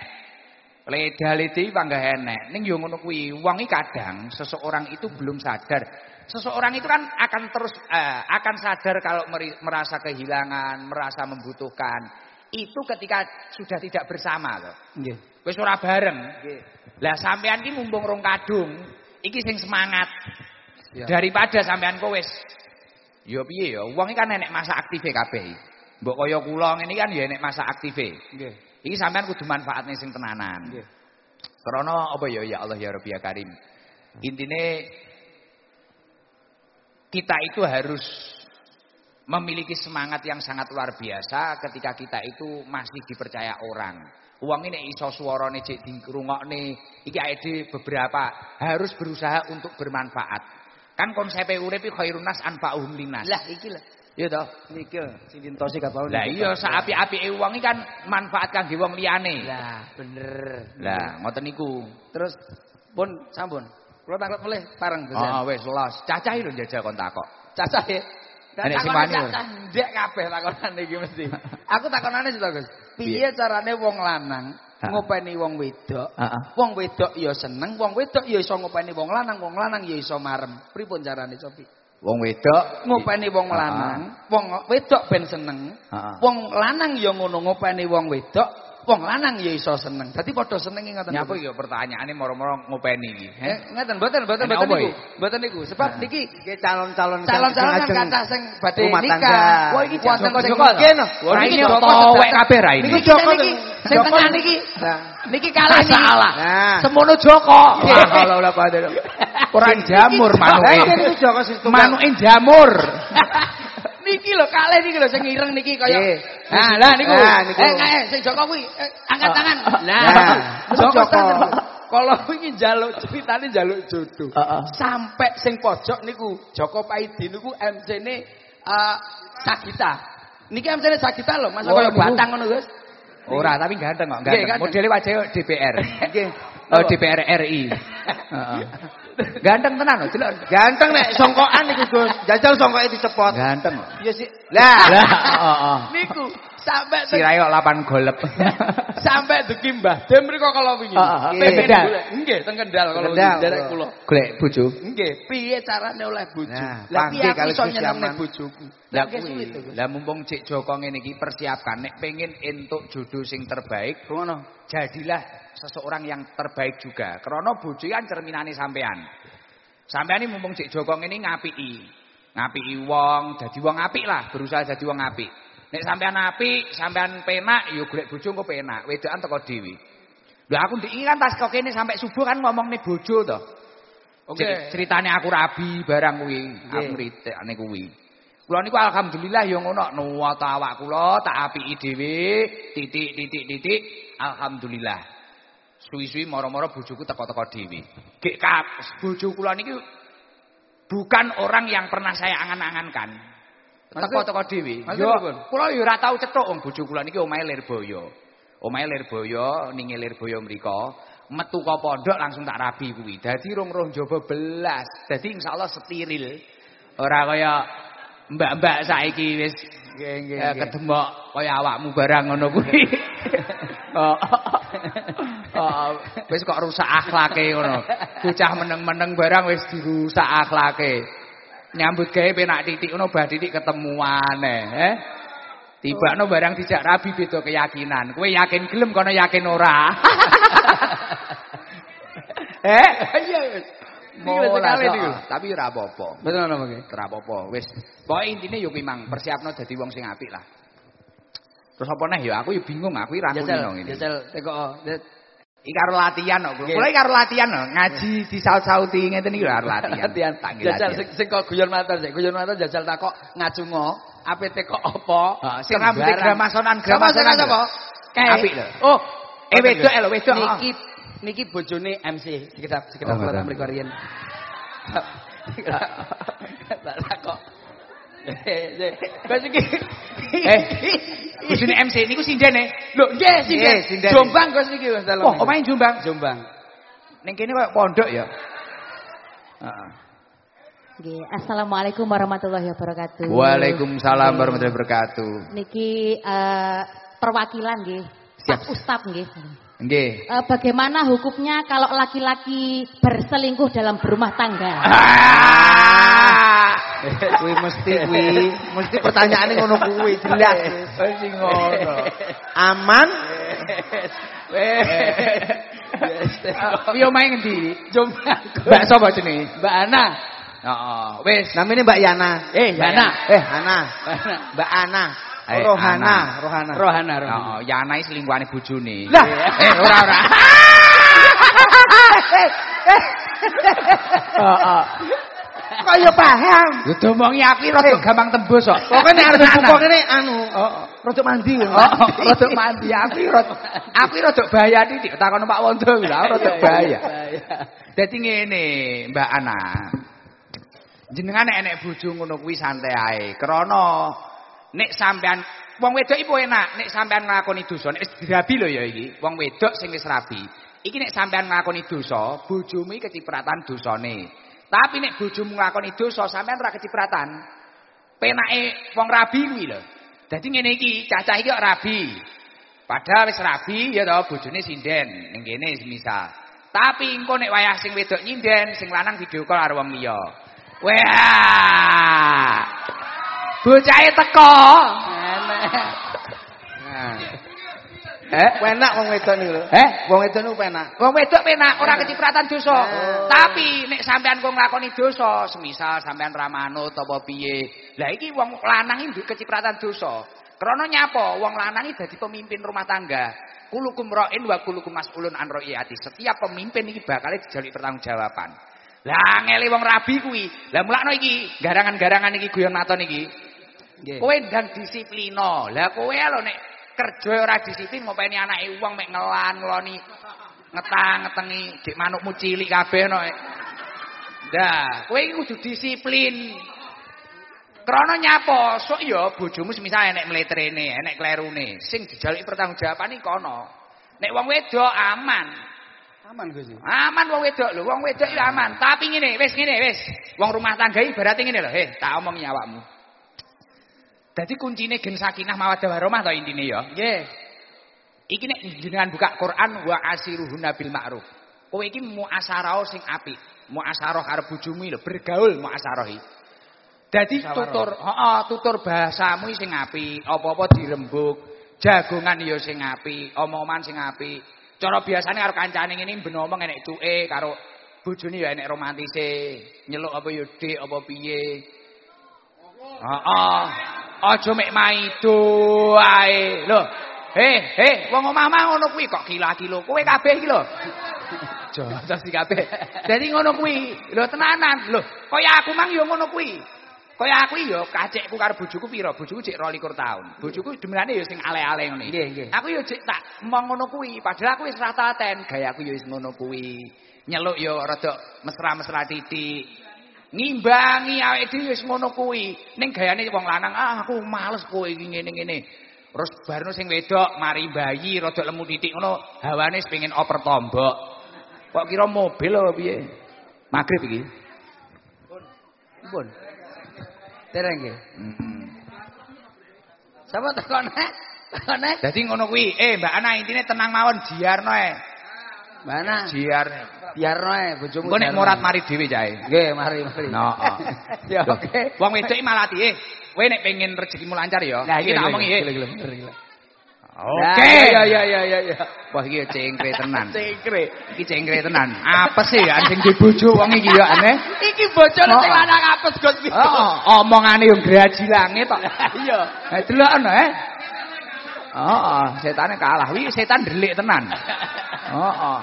Leda-ledi panggah enek. Ning yo ngono kuwi, wong iki kadang seseorang itu belum sadar. Seseorang itu kan akan terus eh, akan sadar kalau merasa kehilangan, merasa membutuhkan. Itu ketika sudah tidak bersama loh. Nggih. Wis ora bareng. Lah sampean ki mumpung rong kadung, iki sing semangat. Ya. Daripada sampean kowe wis ya piye ya, wong iki kan enek masa aktive kabeh. Mbok kaya kula ngene kan ya enek masa aktive. Nggih. Iki sampean kudu manfaatne sing tenanan. Nggih. Karena apa ya ya Allah ya Rabbi ya Karim. Intine kita itu harus memiliki semangat yang sangat luar biasa ketika kita itu masih dipercaya orang. Uang ini iso suarane cek dirungokne, iki ide beberapa harus berusaha untuk bermanfaat. Kan konsep urip khairun nas anfa'uhum linas. Lah iki lah. iya toh. Niki lho, sing dintosi. Lah iya saapi-apike uang iki kan manfaat kangge wong liyane. Lah bener. Lah ngoten niku. Terus pun sampun. Kula takut mulai bareng Gus. Oh wis los. Cacah lho njajal kon takok. Cacah. Dan Enek sing wani, ndek kabeh takonane iki mesti. Aku takonane sih Gus. Piye carane wong lanang ngopeni wong wedok? Wong wedok ya seneng, wong wedok ya iso ngopeni wong lanang, wong lanang ya iso marem. Pripun carane Sopi? Wong wedok Ngopeni wong lanang, wong wedok ben seneng. Wong lanang ya ngono ngopeni wong wedok, wong lanang ya iso seneng. Dadi padha senenge ngoten. Nyapa iki pertanyaane moro-moro ngopeni iki. Eh, ngeten mboten mboten mboten niku. iki? Mboten niku. Sebab niki Nggih calon-calon calon-calon kan kathah sing badhe nikah. Wah iki Joko-joko no. Wah, niki Joko towek kabeh raine. Niki Joko niki sing tengah niki. niki. Nah. Niki kalah niki. Salah. Nah. Semono Joko. Kalau ora pada. Orang jamur iki manuke. tunggal. Manuke jamur. niki lho kalih niki lho sing ireng niki kaya. Nah, lah niku. Nah, niku. Eh, kae sing Joko kuwi eh, angkat tangan. Nah, Nah, Joko. Kalau wingi njaluk ceritane njaluk jodoh. Sampai sing pojok niku Joko Paidi niku MC-ne eh Sagita. Niki MC-ne Sagita lho, masa Oh, kaya batang ngono, Gus. Ora, tapi ganteng kok, ganteng. ganteng. Modele wajah DPR. Nggih. Oh, DPR RI. Heeh. Ganteng tenan lho, delok. Ganteng nek songkokan niku Gus. Jajal songkoke dicepot. Ganteng. Iya sih. Lah. Lah, heeh. Niku sampai Sirahe kok lapan golep. sampai duki Mbah Dem mriko kalau wingi. Kendal. golek. Nggih, teng Kendal kalau derek kula. Golek bojo. Nggih, piye carane oleh bojo? Nah, Lah piye aku iso nyenengne bojoku? Lah kuwi. Lah mumpung Cik Joko ngene iki persiapkan nek pengen entuk jodoh sing terbaik, Ngono. jadilah seseorang yang terbaik juga. Bojo kan cerminane sampean. Sampean ini mumpung Cik Joko ngene ngapiki. Ngapiki wong, dadi wong apik lah, berusaha dadi wong apik. Nek sampean apik, sampean penak, ya golek bojo engko penak, wedokan teko dhewe. Lha aku ndek iki kan pas kok kene sampai subuh kan ngomongne bojo to. Oke. Ceritane aku rabi barang kuwi, aku ngritikane kuwi. Kula niku alhamdulillah ya ngono nuwata awak kula tak apiki dhewe, titik titik titik alhamdulillah. Suwi-suwi moro-moro bojoku teko-teko dhewe. Gek kap bojo kula niki bukan orang yang pernah saya angan-angankan. Teko-teko dhewe. maksudnya Yo kula yo ora tau cethuk wong bojo kula niki omahe Lirboyo. Omahe Lirboyo ning Lirboyo mriko. Metu ka pondok langsung tak rabi kuwi. Dadi rong roh njaba belas. Dadi insyaallah steril. Ora kaya mbak-mbak saiki wis eh, kedemok kaya awakmu barang ngono kuwi. Oh, wis kok rusak akhlake ngono. Bocah meneng-meneng barang wis dirusak akhlake. Nyambut gawe penak titik ngono bah titik ketemuan eh. Tibakno barang dijak rabi beda keyakinan. Kowe yakin gelem kono yakin ora. eh? Iya, niku. tapi ora apa-apa. Betul napa? Ora apa-apa. Wis, pokoke intine yo kuwi mang persiapno dadi wong sing apik lah. Terus apa neh ya aku ya bingung, aku ra Jajal, ngono ngene. jajal teko. Iki karo latihan kok. Iki karo latihan lho, ngaji di saut-sauti ngeten iki karo latihan. Latihan. Tanggil Jajal sing kok guyon matur sik. Guyon matur jajal takok ngacungo. Ape teko apa? Sing rambutnya gramasonan, gramasonan apa? Apik lho. Oh, eh wedok lho, wedok. Niki niki bojone MC. Oh, kula ngoten. mriku riyen. Tak takok. Wes iki. Eh, bojone MC niku sindene. Lho, nggih Nggih, sinden. sinden. Jombang Gus niki Mas Dalem. Oh, omahe Jombang. Jombang. Ning kene koyo pondok ya. Heeh. Nggih, Assalamualaikum warahmatullahi wabarakatuh. Waalaikumsalam warahmatullahi wabarakatuh. Niki eh, perwakilan nggih. Siap. Pak Ustaz nggih. Nggih. Eh, bagaimana hukumnya kalau laki-laki berselingkuh dalam berumah tangga? Ah! Kuwi mesti kuwi, mesti pertanyaane ngono kuwi jelas. Oh, sing ngono. Aman? Piye omahe ngendi? Jombang. Mbak sapa jenenge? Mbak Ana. Heeh, wis. Namanya Mbak Yana. Eh, Mbak Ana. Eh, Ana. Ana. Mbak Ana. Eh, Rohana, Ana. Rohana. Rohana, Rohana. Heeh, Yana iki selingkuhane bojone. Lah. eh ora ora. Heeh. Kok ya paham? Yo domongi aku rada gampang tembus kok. Pokoknya nek arep buka kene anu, rada mandi. Oh, rada mandi aku rada aku rada bahaya titik takono Pak Wondo lho, aku rada bahaya. Dadi ngene, Mbak Ana. Jenengan nek enek bojo ngono kuwi santai ae. Krana nek sampean wong wedok iku enak, nek sampean nglakoni dosa, nek wis dirabi lho ya iki. Wong wedok sing wis rabi. Iki nek sampean nglakoni dosa, bojomu kecipratan dosane. Tapi nek bojomu nglakoni dosa, sampean ora kecipratan. Penake wong rabi kuwi lho. Dadi ngene iki, cacah iki kok rabi. Padahal wis rabi ya to bojone sinden ning kene semisal. Tapi engko nek wayah sing wedok nyinden, sing lanang video call karo wong liya. Wah. Bocahe teko. Nah, Eh, enak wong wedok niku lho. eh, Wong wedok niku penak. wong wedok penak ora kecipratan dosa. Tapi nek sampean kok nglakoni dosa, semisal sampean ra manut apa piye. Lah iki wong lanang iki kecipratan dosa. Krana nyapa? Wong lanang iki dadi pemimpin rumah tangga. Kulukum ra'in wa kulukum mas'ulun an ra'iyati. Setiap pemimpin iki bakal dijaluk pertanggungjawaban. Lah ngele wong rabi kuwi. Lah mulakno iki garangan-garangan iki guyon maton iki. Nggih. Kowe ndang disiplino. Lah kowe lho nek kerja ora disiplin ngopeni anake wong mek ngelan ngeloni ngetang ngetengi dik manukmu cilik kabeh no. Nah, kowe iki kudu disiplin. Krana nyapa? Sok ya bojomu semisal enek mletrene, enek klerune, sing dijaluki pertanggungjawaban iki kono. Nek wong wedok aman. Aman Gus. Aman wong wedok lho, wong wedok iki aman. Tapi ngene, wis ngene, wis. Wong rumah tangga iki berarti ngene lho, heh, tak omongi awakmu. Dadi kuncine gen sakinah mawaddah warahmah to intine ya. Nggih. Iki nek jenengan buka Quran wa asiruhuna bil ma'ruf. Kowe iki muasarah sing apik. Muasarah karo bojomu lho, bergaul muasarah iki. Dadi tutur, heeh, tutur bahasamu sing apik, apa-apa dirembuk, jagongan ya sing apik, omong-omongan sing apik. Cara biasane karo kancane ngene ben omong enek cuke karo bojone ya enek romantise, nyeluk apa ya dik apa piye. Heeh. Aja mek maido ae. Lho. Heh, heh, wong omah-omah ngono kuwi kok kila-kilo. Kowe kabeh iki lho. Jotos iki kabeh. Dadi ngono kuwi. Lho tenanan. Lho, kaya aku mang ya ngono kuwi. Kaya aku ya kacekku karo bojoku pira? Bojoku cek 22 taun. Bojoku demenane ya sing ale-ale ngene. Nggih, nggih. Aku ya cek tak mong ngono kuwi. Padahal aku wis ra telaten. Gayaku ya wis ngono kuwi. Nyeluk ya rada mesra-mesra titik. Ngimbangi awake dhewe wis ngono kuwi. Ning gayane wong lanang, ah aku males kowe iki ngene-ngene. Terus barno sing wedok mari bayi rada lemu titik ngono, hawane pengen oper tombok. Kok kira mobil apa piye? Magrib iki. Pun. Tereng nggih. Heeh. Sapa tekone? Tekone? Dadi ngono kuwi. Eh, Mbak Ana intine tenang mawon jiarno ae. Mana? Jiar. Biarno ae bojomu. Engko nek murat mari dhewe jae. Nggih, mari mari. No. Ya oke. Wong wedok malah di, eh, kowe nek pengen rezekimu lancar ya. Nah, iki tak omongi eh. Oke. Ya ya ya ya ya. Wah iki cengkre tenan. Cengkre. Iki cengkre tenan. Apa sih anjing di bojo wong iki ya aneh. Iki bojone sing Oh. lanang apes Gus. Oh, omongane yo graji langit tok. Iya. Ha delok ana eh. Heeh, setane kalah. Wi setan delik tenan. Heeh.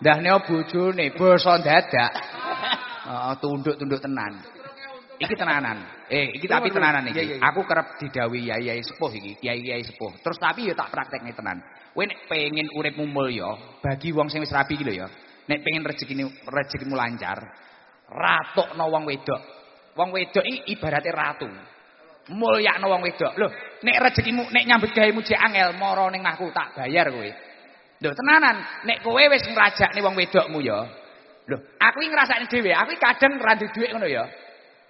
Ndahne bojone basa dadak. Heeh, tunduk-tunduk tenan. Iki tenanan. Eh, iki tapi tenanan Iya, iki. iya, iya. Aku kerep didawi yai-yai sepuh iki, kiai-kiai sepuh. Terus tapi ya tak praktekne tenan. Kowe nek pengen uripmu mulya, bagi wong sing wis rapi iki lho ya. Nek pengen rezekine rezekimu lancar, ratokno wong wedok. Wong wedok iki ibarate ratu. Mulyakno wong wedok. Lho, nek rezekimu nek nyambut gawemu jek angel, mara ning mahku tak bayar kowe. Lho tenanan, nek kowe wis ngrajakne wong wedokmu ya. Lho, aku iki ngrasakne dhewe, aku kadang ra duwe dhuwit ngono ya.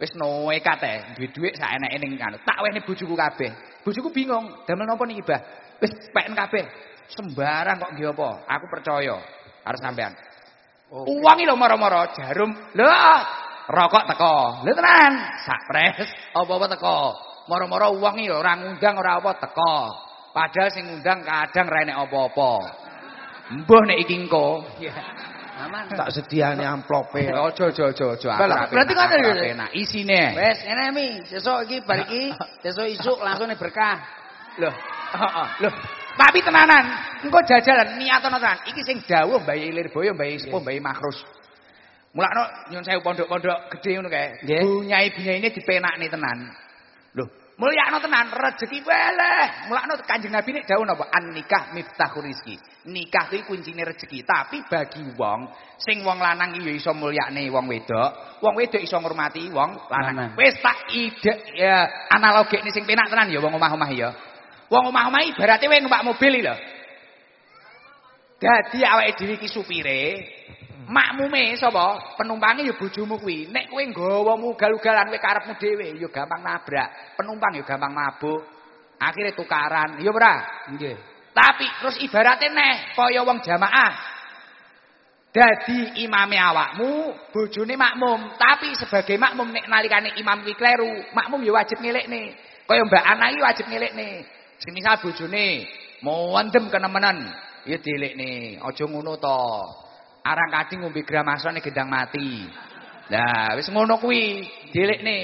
Wis nekat e, duwe dhuwit sak eneke ning kan. Tak wehne bojoku kabeh. Bojoku bingung, damel napa niki, Mbah? Wis peken kabeh. Sembarang kok nggih apa? Aku percaya harus sampean. Uang iki lho moro-moro jarum. Lho, rokok teko. Lho tenan, sapres apa-apa teko. Moro-moro uang iki lho ora ngundang ora apa teko. Padahal sing ngundang kadang ra enek apa-apa. Mbah nek iki engko. Aman. Tak sediane amplope. Ojo ojo ojo ojo. Bel, berarti ngono lho. Enak isine. Wes, ngene mi, sesuk iki bar iki, sesuk isuk langsung berkah. Loh, heeh. Loh, tapi tenanan, engko jajalan niatono tenan. Iki sing dawuh Mbah Ilir Boyo, Mbah Sepuh, Mbah Makrus. Mulakno nyun sewu pondok-pondok gedhe ngono kae. Nggih. Bunyai-bunyaine dipenakne tenan. Loh, mulyakno tenan rezeki weleh. Mulakno Kanjeng Nabi nek dawuh napa? An nikah miftahur rizki. Nikah kuwi kuncine rezeki, tapi bagi wong sing wong lanang ya iso mulyakne wong wedok, wong wedok iso ngurmati wong lanang. Wis tak ide ya analogikne sing penak tenan ya wong omah-omah ya. Wong omah-omah ibarate kowe numpak mobil lho. Dadi awake dhewe iki supire, makmume sapa? Penumpange ya bojomu kuwi. Nek kowe nggawa mugal-ugalan kowe karepmu dhewe ya gampang nabrak. Penumpang ya gampang mabuk. Akhire tukaran, ya ora? Nggih. Tapi terus ibarate neh kaya wong jamaah. Dadi imame awakmu, bojone makmum. Tapi sebagai makmum nek nalikane imam kuwi kleru, makmum ya wajib ngelekne. Kaya Mbak Ana iki wajib ngelekne. Semisal bojone mondem kenemenan, ya dilekne. Aja ngono to. Arang kading ngombe gramasone gendang mati. Lah wis ngono kuwi, dilekne.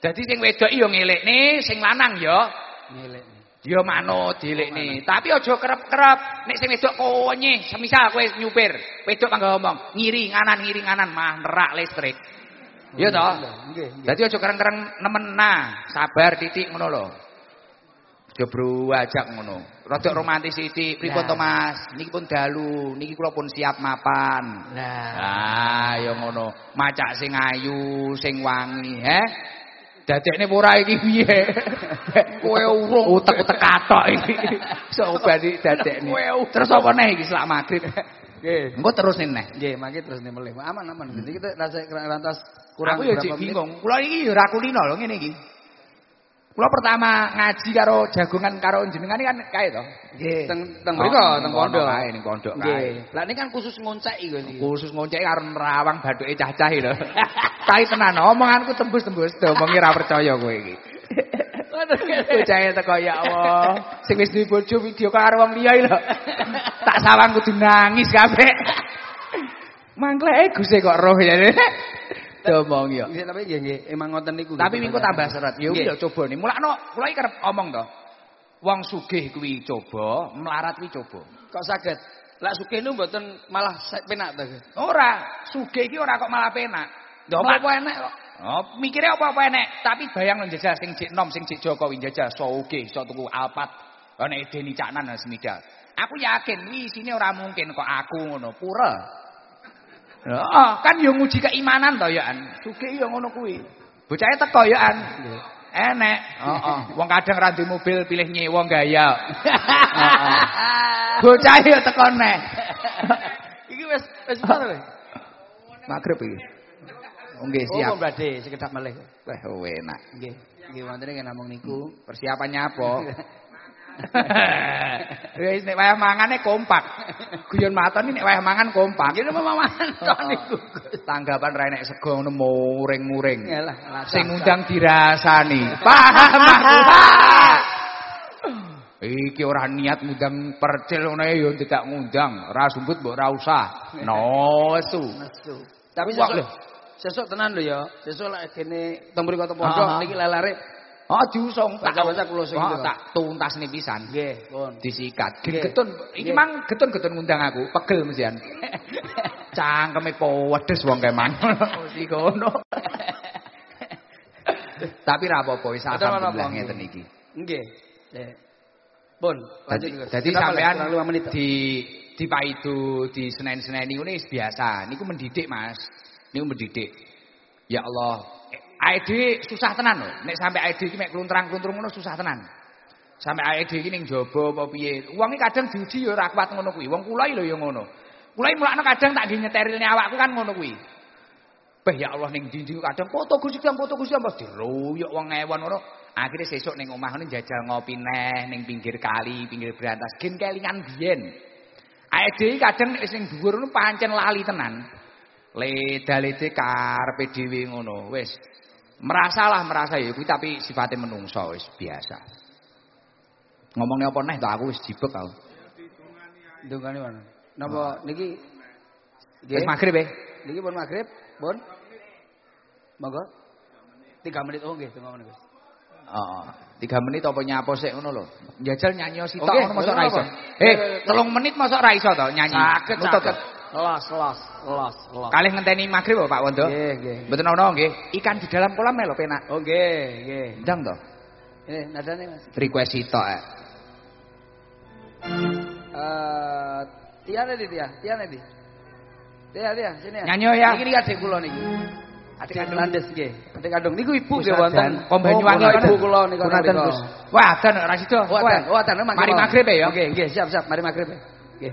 Dadi sing wedok ya ngelekne, sing lanang ya Ngelek. Ya manut dilekne. Tapi aja kerep-kerep. Nek sing wedok konye, semisal kowe nyupir, wedok mangga ngomong, ngiri nganan ngiri nganan mah nerak listrik. Ya toh? Nggih. Dadi aja kereng-kereng nemen nah, sabar titik ngono lho. Aja ajak ngono. Rada romantis sithik. Pripun Nah. to Mas? Niki pun dalu, niki kula pun siap mapan. Nah, Ah, ya ngono. Macak sing ayu, sing wangi, he? Dadekne ora iki piye? Kowe urung utek-utek katok iki. Sok bali dadekne. Terus apa neh iki selak magrib? nggih. Engko terus neh. Nggih, mangke terus nih melih. Aman aman. Jadi kita rasa lantas kurang Aku ya bingung. Kula iki ya ora kulino lho ngene iki. Kula pertama ngaji karo jagongan karo jenengan kan kae to. Nggih. Teng teng Oh, mriko, ning teng pondok. kae, ning pondok kae. Lah ini kan khusus ngoncek iki niki. Khusus ngoncek karo nerawang bathuke cah-cah iki lho. Tai tenan omonganku tembus-tembus domongi ra percaya kowe iki. Bocahe teko ya Allah. Sing wis duwe bojo video karo wong liya lho. Tak sawang kudu nangis kabeh. Mangkleke Gusti kok roh ya. Domong ya. Nggih, tapi nggih nggih emang ngoten niku. Tapi minggu tambah seret. Ya ya coba nih. Mulakno kula iki kerep omong to. Wong sugih kuwi coba, melarat kuwi coba. Kok saged? Lah sugih nu mboten malah penak. Gus? Ora, sugih iki ora kok malah penak. Lho apa enek kok? Oh, mikire apa-apa enek, tapi bayang nang jajal sing jek nom sing jek Jokowi jajal sugih iso tuku Alphard. Ana Edeni Caknan dan semida. Aku yakin wi isine ora mungkin kok aku ngono, pura. Heeh, kan yo nguji keimanan to ya an. Sugih yo ngono kuwi. Bocahe teko ya an. Enek. Heeh. Wong kadang ra mobil pilih nyewa gaya. Heeh. Bocahe yo teko neh. Iki wis wis to? Magrib iki. Oh, Nggih, Oh, siap. kok badhe sekedap melih. Wah, enak. Nggih. Nggih wonten ing namung niku. Persiapannya apa? Wis nek wayah mangane kompak. Guyon maton nek wayah mangan kompak. Nggih napa mangan niku. Tanggapan ra nek sego ngono muring-muring. Sing ngundang dirasani. Paham aku. Iki ora niat ngundang percil ngono ya tidak ngundang. Ra sumbut mbok ora usah. Nosu. Nesu. Tapi sesuk sesuk tenan lho ya. Sesuk lek kene teng mriko teng pondok niki lelare Oh diusung tak Baca-baca closing oh, itu. tak tuntasne pisan. Nggih. Disikat. Getun. Iki mang getun-getun ngundang aku, pegel mesian. Cangkeme pedes wong keman. Mesti kono. Tapi ra apa-apa wis alhamdulillah ngeten iki. Nggih. Pun, lanjut. Dadi sampean di di paidu di senen-seneni ngene wis biasa. Niku mendidik, Mas. Niku mendidik. Ya Allah, AED susah tenan lho. Nek sampai AED iki mek kluntrang-kluntrung susah tenan. Sampai AED iki ning jaba apa piye. Iki kadang diuji ya ora ngono kuwi. Wong kula iki lho ya ngono. Kula mulakno kadang tak nyeterilne awakku kan ngono kuwi. Beh ya Allah ning ndi kadang foto Gusti Am foto Gusti Am pas diruyuk wong ewon ngono. Akhirnya sesuk ning omah ngene jajal ngopi neh pinggir kali, pinggir berantas gen kelingan biyen. AED kadang nek wis ning dhuwur ngono pancen lali tenan. Leda-lede karepe dhewe ngono wis. Merasalah merasa ya kuwi tapi sifatnya menungso wis biasa. Ngomongnya apa neh aku wis jibek aku. Dungane mana? Napa niki Wis magrib ya. Niki pun maghrib, pun. Monggo. 3 menit oh nggih, tunggu menit. Heeh. Tiga menit apa nyapo sik ngono lho. Njajal nyanyi sitok ngono mosok bener ra iso. Eh, telung menit mosok ra iso to nyanyi. Saged, saged. Los, los, los. Kalih ngenteni magrib Pak Wondo? Nggih, nggih. Mboten ana nggih. Ikan di dalam kolam lho penak. Oh nggih, nggih. Ndang to. Eh, nadane Mas. Request sitok. eh. Eh, Tiane di Tia, Tiane di. Tia, Tia, sini ya. Nyanyi ya. Niki adik kula niki. Adik kandung Landes nggih. Adik kandung niku ibu nggih wonten. Kom Banyuwangi Oh, ibu kula niku. Niku. Gus. Wah, adan ora sida. Watan, watan Mari magrib ya. Oke, nggih, siap, siap. Mari magrib. Nggih.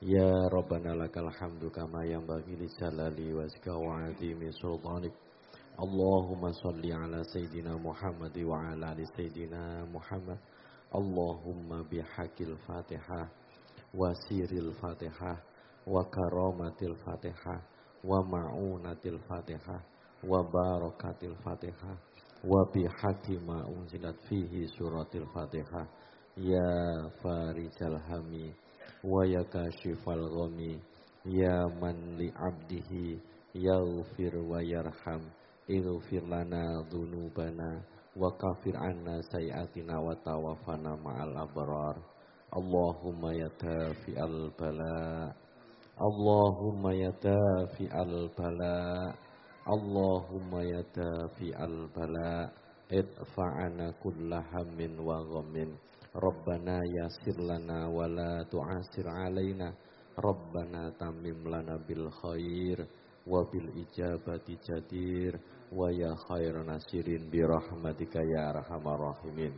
Ya Rabbana lakal hamdu kama yang bagi li jalali wa wa azimi sultanik. Allahumma salli ala Sayyidina Muhammad wa ala li Sayyidina Muhammad. Allahumma bihaqil fatihah wa siril fatihah wa karamatil fatihah wa ma'unatil fatihah wa barakatil fatihah wa bihaqi ma'unzilat fihi suratil fatihah ya farijal hamid wa yakashifal ghami ya man li abdihi yaghfir wa yarham. Ighfir lana dhunubana wa kafir anna sayiatina wa tawafana ma'al abrar. Allahumma ya tafi al bala. Allahumma ya tafi al bala. Allahumma ya tafi al bala. Idfa'ana kulla min wa ghammin. Rabbana yasir lana wa tu'asir alaina. Rabbana tamim lana bil khair wa bil ijabati jadir. Wa ya khair nasirin bi rahmatika ya rahimin.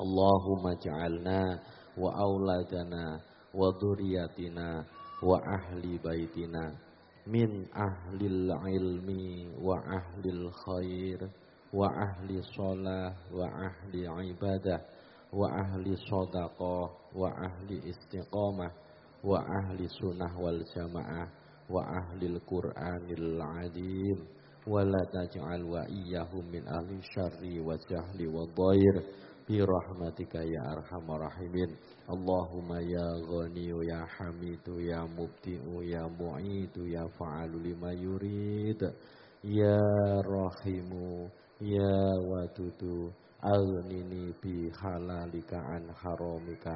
Allahumma ja'alna wa auladana wa dhurriyyatina wa ahli baitina. Min ahlil ilmi wa ahlil khair wa ahli shalah wa ahli ibadah wa ahli sodakoh, wa ahli istiqomah, wa ahli sunnah wal jamaah, wa ahli al-Qur'anil azim. Wa la taj'al wa iyyahum min ahli syarri wa jahli wa dhair. Bi rahmatika ya arhamar rahimin. Allahumma ya ghaniyu ya hamidu ya mubti'u ya mu'idu ya fa'alu lima yurid. Ya rahimu ya wadudu Aghnini bi halalika an haramika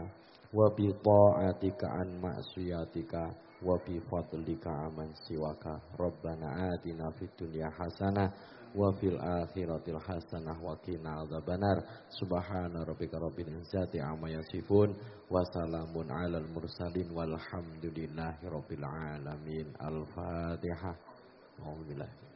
wa bi ta'atika an ma'siyatika wa bi fadlika aman siwaka. Rabbana atina fid dunya hasanah wa fil akhiratil hasanah wa qina adzabannar. Subhana rabbika rabbil izzati amma yasifun wa salamun alal mursalin walhamdulillahi rabbil alamin. Al fatihah Alhamdulillah.